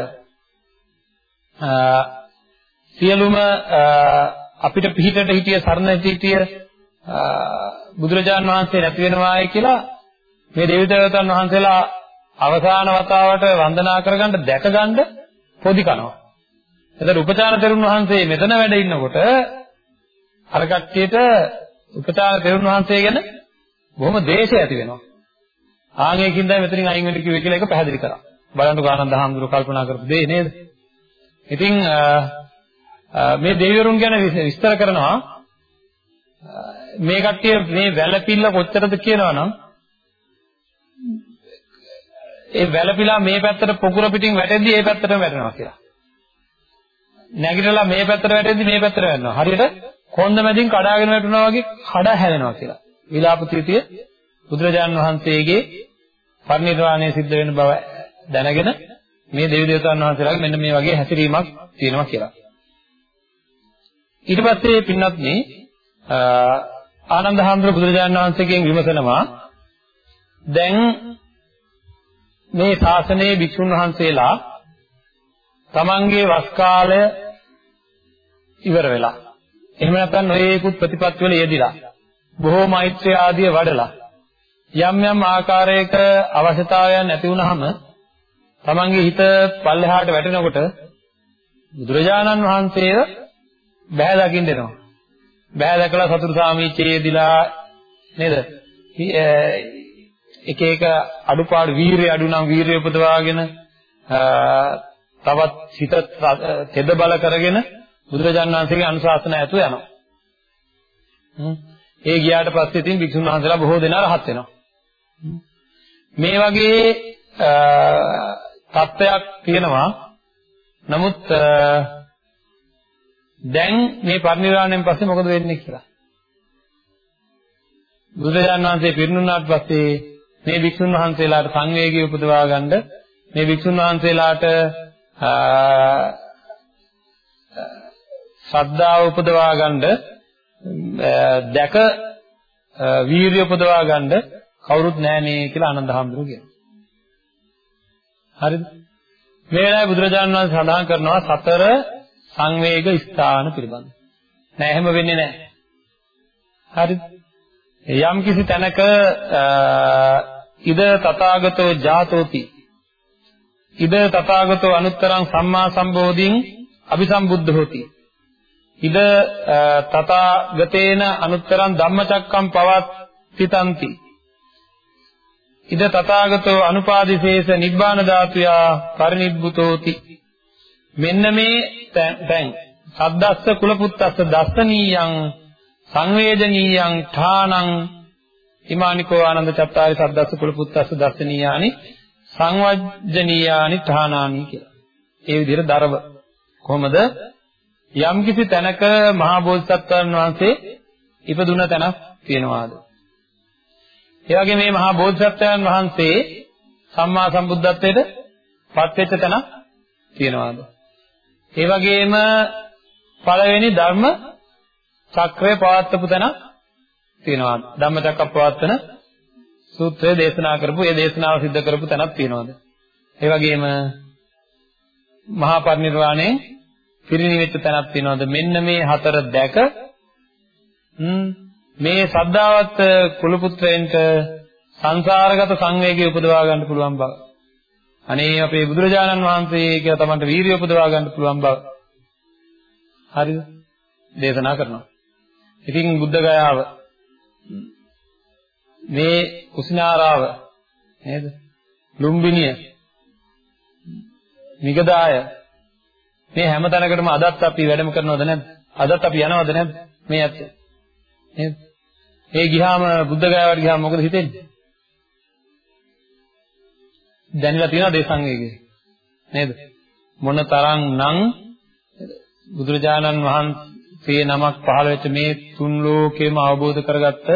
Speaker 2: සියලුම අපිට පිහිටට හිටිය සරණ හිටිය බුදුරජාන් වහන්සේ නැති වෙනවායි කියලා මේ දෙවි දේවතාවුන් වහන්සේලා අවසාන වතාවට වන්දනා කරගන්න දැකගන්න පොදි කනවා. එතකොට උපචාර තෙරුන් වහන්සේ මෙතන වැඩ ඉන්නකොට අර කට්ටියට උපචාර තෙරුන් වහන්සේ ගැන බොහොම දේශය ඇති වෙනවා. ආගෙකින් දැන් මෙතනින් අයින් වෙන්න කිව්වේ කියලා එක පැහැදිලි කරා. බලන්නකෝ ආනන්ද හාමුදුරුවෝ කල්පනා කරපු දේ නේද? ඉතින් මේ දෙවිවරුන් ගැන විස්තර කරනවා මේ කට්ටිය මේ වැළපිල්ල කොච්චරද කියනවනම් ඒ වැළපිලා මේ පැත්තට පොකුර පිටින් වැටෙද්දි ඒ පැත්තටම වැටෙනවා කියලා. නැගිටලා මේ පැත්තට වැටෙද්දි මේ පැත්තට වැටෙනවා. හරියට කොන්ද මැදින් කඩාගෙන වැටෙනවා වගේ කඩා හැලෙනවා කියලා. විලාපතිතිය බුදුරජාණන් වහන්සේගේ පරිනිර්වාණය සිද්ධ වෙන බව දැනගෙන මේ දෙවි දේවතාවුන් වහන්සේලාගේ මෙන්න මේ වගේ හැසිරීමක් තියෙනවා කියලා. ඊට පස්සේ පින්නත් මේ ආනන්ද හාමුදුර බුදුරජාණන් වහන්සේගෙන් විමසනවා දැන් මේ ශාසනයේ භික්ෂුන් වහන්සේලා තමන්ගේ වස් කාලය ඉවර වෙලා එහෙම නැත්නම් නොයේකුත් ප්‍රතිපත්ති වල යෙදිලා බොහෝ මෛත්‍රිය ආදිය වඩලා යම් යම් ආකාරයක අවශ්‍යතාවයන් ඇති වුනහම තමන්ගේ හිත පල්ලෙහාට වැටෙනකොට බුදුරජාණන් වහන්සේව බෑ දකින්න දෙනවා. බෑ දැකලා සතුරු සාමීචයේදීලා නේද? එක එක අඩුපාඩු වීරිය අඩු නම් වීරිය උපදවාගෙන තවත් හිත තෙද බල කරගෙන බුදුරජාණන් වහන්සේගේ අනුශාසන ඇතුව යනවා. ඒ ගියාට පස්සේ ඉතින් භික්ෂුන් වහන්සේලා බොහෝ දෙනා රහත් වෙනවා. මේ වගේ තත්ත්වයක් තියෙනවා. නමුත් දැන් මේ පරිණිරවාණයෙන් පස්සේ මොකද වෙන්නේ කියලා. බුදුරජාණන් වහන්සේ පිරිනුනාට පස්සේ මේ භික්ෂුන් වහන්සේලාට සංවේගය උපදවා ගන්න මේ භික්ෂුන් වහන්සේලාට ශ්‍රද්ධාව උපදවා ගන්න දැක වීරිය උපදවා ගන්න කවුරුත් නැහනේ කියලා ආනන්ද හැඳුරු කියනවා. හරිද? මේ වෙලාවේ බුදුරජාණන් වහන්සේ සඳහන් කරනවා සතර සංවේග ස්ථාන පිළිබඳ. නෑ එහෙම වෙන්නේ නෑ. හරිද? යම් කිසි තැනක ඉද තථාගතෝ ජාතෝති ඉද තථාගතෝ අනුත්තරං සම්මා සම්බෝධින් අபிසම්බුද්ධ හෝති ඉද තථාගතේන අනුත්තරං ධම්මචක්කම් පවත්තිතಂತಿ ඉද තථාගතෝ අනුපාදිශේෂ නිබ්බාන ධාතුයා පරිනිබ්බුතෝති. මෙන්න මේ දැන් සද්දස්ස කුලපුත්තස්ස දස්සනීයං සංවේදනීයං ඨානං. හිමානිකෝ ආනන්ද චත්තාරි සද්දස්ස කුලපුත්තස්ස දස්සනීයානි සංවජ්ජනීයානි ඨානානි කියලා. ඒ විදිහට දරව. කොහොමද? යම්කිසි තැනක මහා බෝධිසත්වයන් වහන්සේ ඉපදුන තැනක් තියෙනවාද? ඒ වගේ මේ මහා බෝධිසත්වයන් වහන්සේ සම්මා සම්බුද්ධත්වයට පත් වෙච්ච තැනක් තියෙනවාද? ඒ වගේම පළවෙනි ධර්ම චක්‍රය පවත්වපු තැනක් තියෙනවා. ධම්මචක්කප්පවත්තන සූත්‍රය දේශනා කරපු ඒ දේශනාව සිද්ධ කරපු තැනක් තියෙනවාද? ඒ වගේම මහා පරිනිර්වාණය පිරිනිවෙච්ච තැනක් තියෙනවද? මෙන්න මේ හතර දැක මේ ශ්‍රද්ධාවත් කුල පුත්‍රයන්ට සංසාරගත සංවේගය උපදවා ගන්න පුළුවන් බව. අනේ අපේ බුදුරජාණන් වහන්සේ කියලා තමන්ට වීරිය උපදවා ගන්න පුළුවන් බව. හරිද? දේශනා කරනවා. ඉතින් බුද්ධ ගයාව මේ කුසිනාරාව නේද? ලුම්බිනිය මිගදාය මේ හැම තැනකටම අදත් අපි වැඩම කරනවද නැද්ද? අදත් අපි යනවද නැද්ද? මේ ඇත්ත. නේද? ඒ ගියාම බුද්ධ ගයාවට ගියාම මොකද හිතෙන්නේ? දැනලා තියෙනවද ඒ සංවේගය? නේද? මොන තරම් නම් බුදුරජාණන් වහන්සේ නමක් පහළ වෙච්ච මේ තුන් ලෝකෙම අවබෝධ කරගත්ත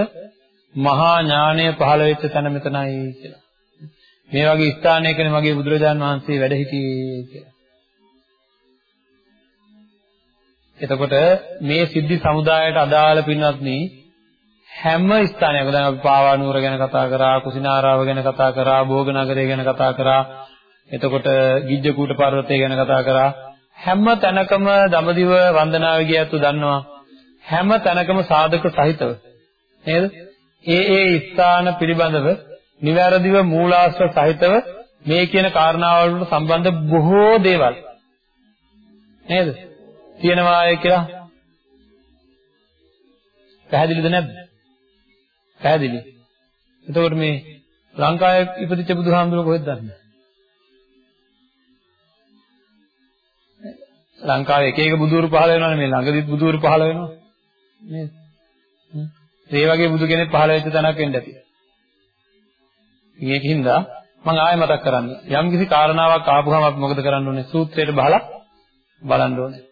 Speaker 2: මහා ඥානය පහළ වෙච්ච තැන මෙතනයි කියලා. මේ වගේ ස්ථානයකනේ මගේ බුදුරජාණන් වහන්සේ වැඩ සිටියේ කියලා. එතකොට මේ සිද්ධි සමුදායට අදාළ පින්වත්නි හැම ස්ථානයකම දැන් අපි පාවානුවර ගැන කතා කරා, කුසිනාරාව ගැන කතා කරා, භෝගනගරය ගැන කතා කරා, එතකොට ගිජ්ජකූට පර්වතය ගැන කතා කරා. හැම තැනකම දඹදිව වන්දනාවේ ගියත් දන්නවා හැම තැනකම සාධක සහිතව නේද? ඒ ඒ ස්ථාන පිළිබඳව නිවැරදිව මූලාශ්‍ර සහිතව මේ කියන කාරණාවලට සම්බන්ධ බොහෝ දේවල් නේද? තියෙනවාය කියලා පැහැදිලිද නැද්ද? පැහැදිලි. එතකොට මේ ලංකාවේ ඉපදිච්ච බුදුහාමුදුරුවෝ කොහෙද දන්නේ? ලංකාවේ එක එක බුදුරු පහළ වෙනවනේ මේ ළඟදිත් බුදුරු පහළ වෙනවා. නේද? ඒ වගේ බුදු කෙනෙක් පහළ වෙච්ච තැනක් වෙන්න ඇති. මේකින්ද මම ආයෙ මතක් කරන්නේ යම් කිසි කාරණාවක් ආපුවම අපි මොකද කරන්න ඕනේ? සූත්‍රයට බහලා බලන්න ඕනේ.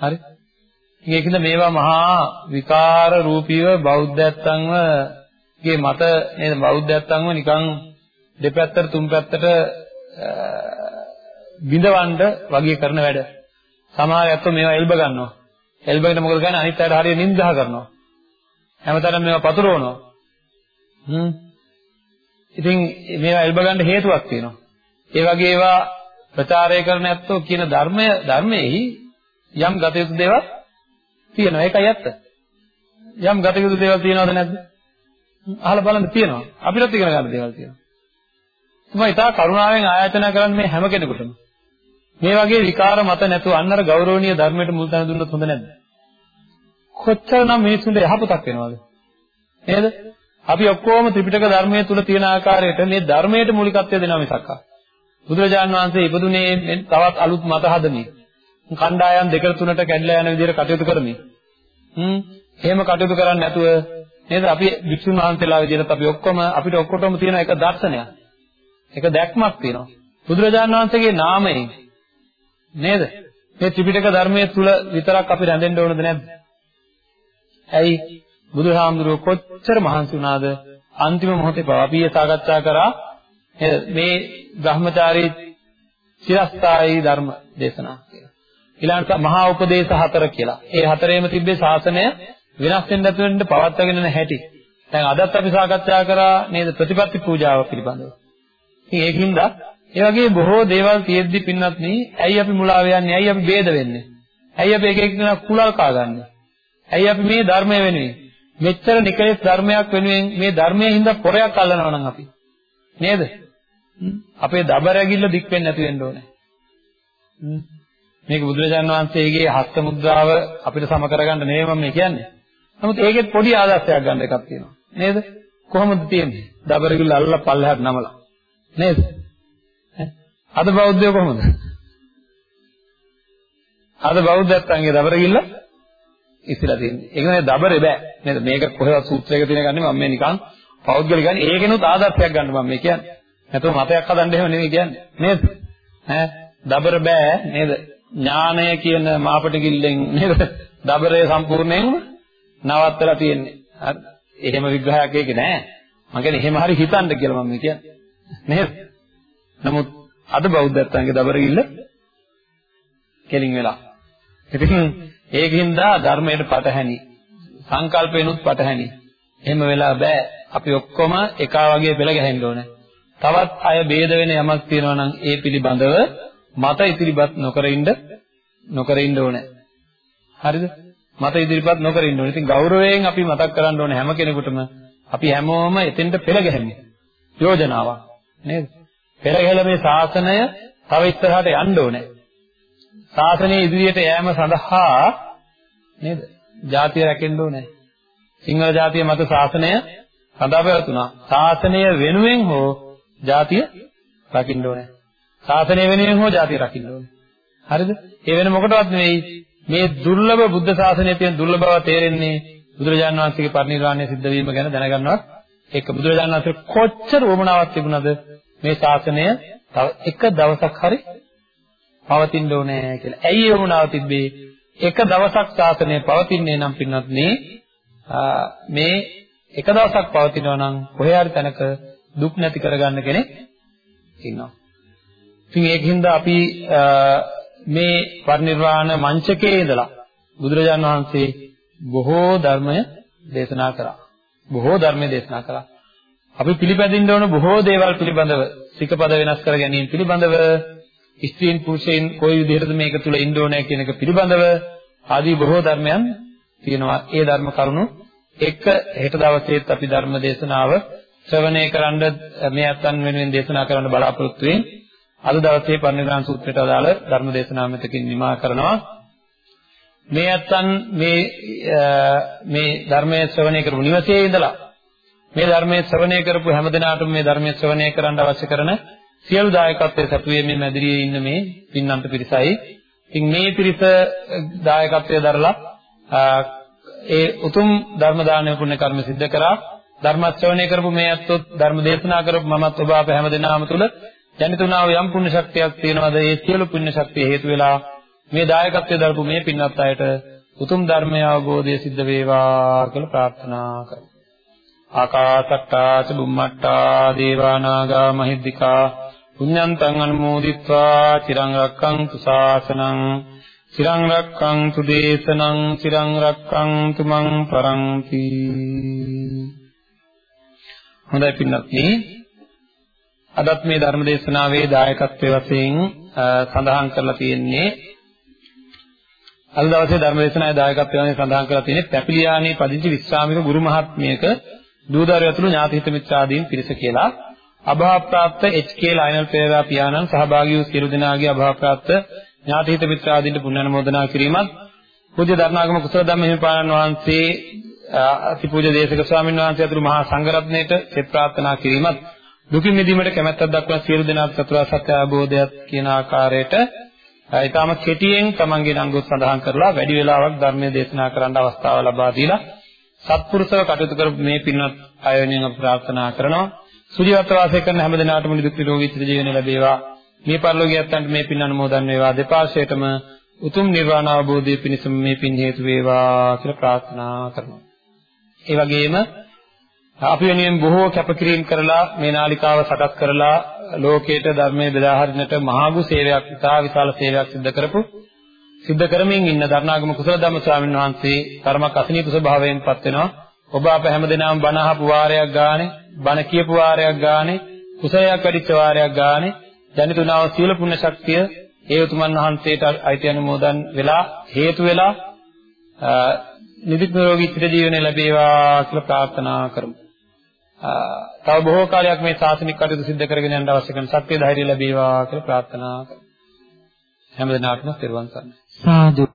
Speaker 2: හරි? ඒකින්ද මේවා මහා විකාර රූපීව බෞද්ධයන්ව ගේ මත නේද බෞද්ධයන්ව නිකන් දෙපැත්තට තුන් පැත්තට බිඳවන්න වගේ කරන වැඩ. සමහර අයත් මේවා එල්බ ගන්නවා. එල්බගෙන මොකද කරන්නේ අනිත් අයට හරිය නිඳා කරනවා. හැමතැනම මේවා පතුරවනවා. හ්ම්. ඉතින් මේවා එල්බ ගන්න හේතුවක් තියෙනවා. ඒ වගේ ඒවා ප්‍රචාරය කරන ඇත්තෝ කියන ධර්මය ධර්මයේහි යම් ගත යුතු දේවල් තියෙනවා. ඒකයි ඇත්ත. යම් ගත යුතු දේවල් තියෙනවද නැද්ද? අහලා බලන්න තියෙනවා. අපිටත් ඉගෙන ගන්න දේවල් තියෙනවා. තමයි ඉතා කරුණාවෙන් ආයතන කරන්නේ මේ හැම කෙනෙකුටම. මේ වගේ විකාර මත නැතුව අන්නර ගෞරවනීය ධර්මයට මුල් තැන දුන්නොත් හොඳ නැද්ද? කොච්චරනම් මිනිස්සුන්ට යහපතක් වෙනවද? නේද? අපි ඔක්කොම ත්‍රිපිටක ධර්මයේ තුල තියෙන ආකාරයට මේ ධර්මයට මූලිකත්වය දෙනවා මිසක්. බුදුරජාණන් වහන්සේ ඉපදුනේ තවත් අලුත් මත හදමින්. කණ්ඩායම් දෙක තුනට කැඩලා යන විදිහට කටයුතු කරමින්. හ්ම් එහෙම කටයුතු කරන්නේ නැතුව නේද අපි වික්ෂුන් වහන්සේලා විදිහට අපි ඔක්කොම අපිට ඔක්කොටම තියෙන එක දර්ශනයක්. එක දැක්මක් තියෙනවා. බුදුරජාණන් වහන්සේගේ නාමයෙන් නේද? මේ ත්‍රිපිටක ධර්මයේ තුල විතරක් අපි රැඳෙන්න ඕනද නැද්ද? ඇයි බුදුහාමුදුරුව කොච්චර මහන්සි වුණාද අන්තිම මොහොතේ පවා අපි සාකච්ඡා කරා මේ බ්‍රහ්මචාරී චිරස්ථායී ධර්ම දේශනා කියලා. ඊළඟට මහා උපදේශ හතර කියලා. ඒ හතරේම තිබ්බේ ශාසනය වෙනස් වෙන්න නැතුව වෙන්න පවත්වාගෙන යන හැටි. දැන් අදත් අපි සාකච්ඡා කරා නේද ප්‍රතිපත්ති පූජාව පිළිබඳව. ඉතින් ඒකින්ද ඒ වගේ බොහෝ දේවල් තියෙද්දි පින්නත් නේ ඇයි අපි මුලාව යන්නේ? ඇයි අපි ભેද වෙන්නේ? ඇයි අපි එක එක්කෙනා කුලල් කාගන්නේ? ඇයි අපි මේ ධර්මය වෙනුවෙන් මෙච්චර නිකලෙස් ධර්මයක් වෙනුවෙන් මේ ධර්මයේ හින්දා පොරයක් අල්ලනවා නම් අපි නේද? අපේ දබර ඇගිල්ල දික් වෙන්නේ නැති වෙන්න ඕනේ. මේක බුදුරජාන් වහන්සේගේ හස්ත මුද්‍රාව අපිට සම කරගන්න නෙවෙයි මම කියන්නේ. නමුත් ඒකෙත් පොඩි ආදර්ශයක් ගන්න එකක් තියෙනවා. නේද? කොහොමද තියෙන්නේ? දබර ඇගිල්ල අල්ලලා පල්ලෙහාට නමලා. නේද? අද බෞද්ධයෝ කොහොමද? අද බෞද්ධයන්ගේ දබර ඇගිල්ල ඉස්සලා තියෙන්නේ. ඒක නේ දබරේ බෑ. නේද? මේක කොහෙවත් සූත්‍රයක තියෙන ගන්නේ මම මේ නිකන් පෞද්ගලික ගන්නේ ඒකෙනුත් ආදර්ශයක් ගන්න මම මේ කියන්නේ. නැතුව මතයක් හදන්න එහෙම නෙවෙයි කියන්නේ. නේද? ඈ දබර බෑ නේද? ඥානය කියන මාපට කිල්ලෙන් නේද? දබරේ සම්පූර්ණයෙන්ම නවත්තලා තියෙන්නේ. හරි. එහෙම විග්‍රහයක් ඒකේ නෑ. මම කියන්නේ එහෙම හරි හිතන්න කියලා මම කියන්නේ. නේද? නමුත් අද බෞද්ධත්වයේ දබර කිල්ල කෙලින් වෙලා. ඉතින් ඒකින්ද ධර්මයට පටහැනි සංකල්පේනුත් පටහැනි එහෙම වෙලා බෑ අපි ඔක්කොම එකා වගේ පෙළ ගැහෙන්න ඕනේ තවත් අය ભેද වෙන යමක් තියෙනවා නම් ඒ පිළිබඳව මත ඉදිරිපත් නොකර ඉන්න නොකර ඉන්න ඕනේ. හරිද? මත ඉදිරිපත් නොකර ඉන්න ඕනේ. ඉතින් ගෞරවයෙන් අපි මතක් කරන්න ඕනේ හැම කෙනෙකුටම අපි හැමෝම එතෙන්ට පෙළ ගැහෙමු. යෝජනාවක් නේද? පෙළ ගැහලා මේ ශාසනය තව ඉස්සරහට යන්න ඕනේ. ශාසනයේ ඉදිරියට යෑම සඳහා නේද? ජාතිය රැකෙන්න ඕනේ. සිංහල ජාතිය මත ශාසනය සඳහා පැවතුණා. ශාසනය වෙනුවෙන් හෝ ජාතිය රකින්න ඕනේ. ශාසනය වෙනුවෙන් හෝ ජාතිය රකින්න ඕනේ. හරිද? ඒ වෙන මොකටවත් නෙවෙයි මේ දුර්ලභ බුද්ධ ශාසනයේ තියෙන දුර්ලභ බව තේරෙන්නේ බුදුරජාණන් වහන්සේගේ පරිනිර්වාණය සිද්ධ වීම ගැන දැනගන්නවත් ඒක බුදුරජාණන් වහන්සේ කොච්චර වමනාවක් තිබුණද මේ ශාසනය තව එක දවසක් හරි පවතින්න ඕනේ කියලා. ඇයි ඒ වමනාව තිබ්බේ? එක දවසක් ශාසනය පවතින්නේ නම් පින්වත් මේ එක දවසක් පවතිනවා නම් කොහේ හරි තැනක දුක් නැති කරගන්න කෙනෙක් ඉන්නවා. ඉතින් ඒකින්ද අපි මේ පරිනිර්වාණ මංචකයේ ඉඳලා බුදුරජාණන් වහන්සේ බොහෝ ධර්මය දේශනා කරා. බොහෝ ධර්මය දේශනා කළා. අපි පිළිපැදින්න ඕන බොහෝ දේවල් පිළිබඳව සිකපද වෙනස් කර ගැනීම පිළිබඳව ස්ත්‍රීන් පුරුෂයන් කොයි විදිහටද මේක තුල ඉන්න ඕනේ කියන එක පිළිබඳව ආදී බොහෝ ධර්මයන් තියෙනවා. ඒ ධර්ම කරුණු එක හෙට දවසේත් අපි ධර්ම දේශනාව ශ්‍රවණය කරන්න මේ අත්යන් වෙනුවෙන් දේශනා කරන්න බලාපොරොත්තු වෙමින් අද දවසේ පරිණිදාන සූත්‍රයට අදාළ ධර්ම දේශනාව මෙතකින් නිමා කරනවා. මේ අත්තන් මේ මේ ධර්මයේ ශ්‍රවණය කරපු නිවසේ ඉඳලා මේ ධර්මයේ ශ්‍රවණය කරපු හැමදෙනාටම මේ ධර්මයේ ශ්‍රවණය කරන්න අවශ්‍ය කරන සියලු දායකත්වයේ සතුවේ මේ මැදිරියේ ඉන්න මේ පින්නන්ත පිරිසයි. ඉතින් මේ පිරිස දායකත්වයේ දරලා ඒ උතුම් ධර්ම දානය පුණ්‍ය කර්ම සිද්ධ කරා ධර්ම ශ්‍රවණය කරපු මේ අත්තොත් ධර්ම දේශනා කරපු මමත් ඔබ අප හැමදෙනාම තුළ තුල ජනිතුණා වූ යම් පුණ්‍ය ශක්තියක් තියෙනවද? ඒ සියලු පුණ්‍ය ශක්තිය හේතු වෙලා මේ දායකත්වයේ දරපු මේ පින්වත් අයට උතුම් ධර්මය අවබෝධය සිද්ධ වේවා කියලා ප්‍රාර්ථනා කරමු. ආකාසට්ටා ච බුම්මට්ටා දේවා නාග මහිද්దికා පුඤ්ඤන්තං අනුමෝදිත්වා චිරං රක්ඛන්තු ශාසනං චිරං රක්ඛන්තු දේශනං චිරං රක්ඛන්තු මං පරන්ති. හොඳයි පින්වත්නි. අදත් මේ ධර්ම දේශනාවේ දායකත්වයේ වශයෙන් සඳහන් කරලා තියෙන්නේ අද දවසේ ධර්ම දේශනාවේ දායකත්වයෙන් සඳහන් කරලා තියෙන්නේ පැපිලියානී පදිංචි විශ්‍රාමික ගුරු මහත්මියක දූදරු ඇතුළු ඥාතිහිත මිත්‍රාදීන් පිරිස කියලා. අභාවප්‍රාප්ත එච්.කේ ලයනල් පෙරේරා පියාණන් සහභාගී වූ සියලු දෙනාගේ අභාවප්‍රාප්ත ඥාතිහිත මිත්‍රාදීන්ට පුණ්‍යානුමෝදනා කිරීමත් පූජ්‍ය ධර්මාගම කුසල ධම්ම හිමිපාණන් වහන්සේ අතිපූජ්‍ය දේශක ස්වාමීන් වහන්සේ ඇතුළු මහා සංඝරත්නයට සෙත් ප්‍රාර්ථනා කිරීමත් දුකින් මිදීමට කැමැත්තක් දක්වන සියලු දෙනාට චතුරාර්ය සත්‍ය අවබෝධයත් කියන ආකාරයට ඊටාම කෙටියෙන් තමන්ගේ නංගුත් සඳහන් කරලා වැඩි වෙලාවක් ධර්මයේ දේශනා කරන්න අවස්ථාව ලබා දීලා සත්පුරුෂව කටයුතු කරපු මේ පින්වත් අයෝනියන් අපි ප්‍රාර්ථනා කරනවා. සුජීවත්ව වාසය කරන හැම දිනාටම නිදුක් නිරෝගී චිර ජීවනය ලැබේවා. මේ පරිලෝකියයන්ට මේ පින් අනුමෝදන් වේවා. දෙපාර්ශ්වයටම උතුම් නිර්වාණ අවබෝධය පිණිසම මේ පින් හේතු වේවා කියලා ප්‍රාර්ථනා කරනවා. ඒ වගේම අපි වෙනුවෙන් බොහෝ කැපකිරීම කරලා මේ නාලිකාව සකස් කරලා ලෝකයට ධර්මයේ බෙදා හරිනට මහඟු සේවයක් ඉතා විශාල සේවයක් සිදු කරපු සිද්ධ කරමින් ඉන්න දරණාගම කුසල ධම්ම ස්වාමීන් වහන්සේ ධර්මක අසනීප ස්වභාවයෙන්පත් වෙනවා. ඔබ අප හැමදෙනාම බණ අහපු වාරයක් ගානේ, බණ කියපු වාරයක් ගානේ, කුසලයක් වැඩිච්ච වාරයක් ගානේ ජනිතුනාව සීල පුණ්‍ය ශක්තිය ඒ උතුමන් වහන්සේට අයිති අනුමෝදන් වෙලා හේතු වෙලා නිදිත් නිරෝගී චිර ජීවනය ලැබේවා කියලා ප්‍රාර්ථනා කරමු. තව බොහෝ කාලයක් මේ ශාසනික කටයුතු සිදු කරගෙන යන්න අවශ්‍ය කරන ශක්තිය ධෛර්යය ලැබේවා කියලා ප්‍රාර්ථනා කරමු. හැම දිනකටම පෙරවන් සරණයි.
Speaker 1: සාදු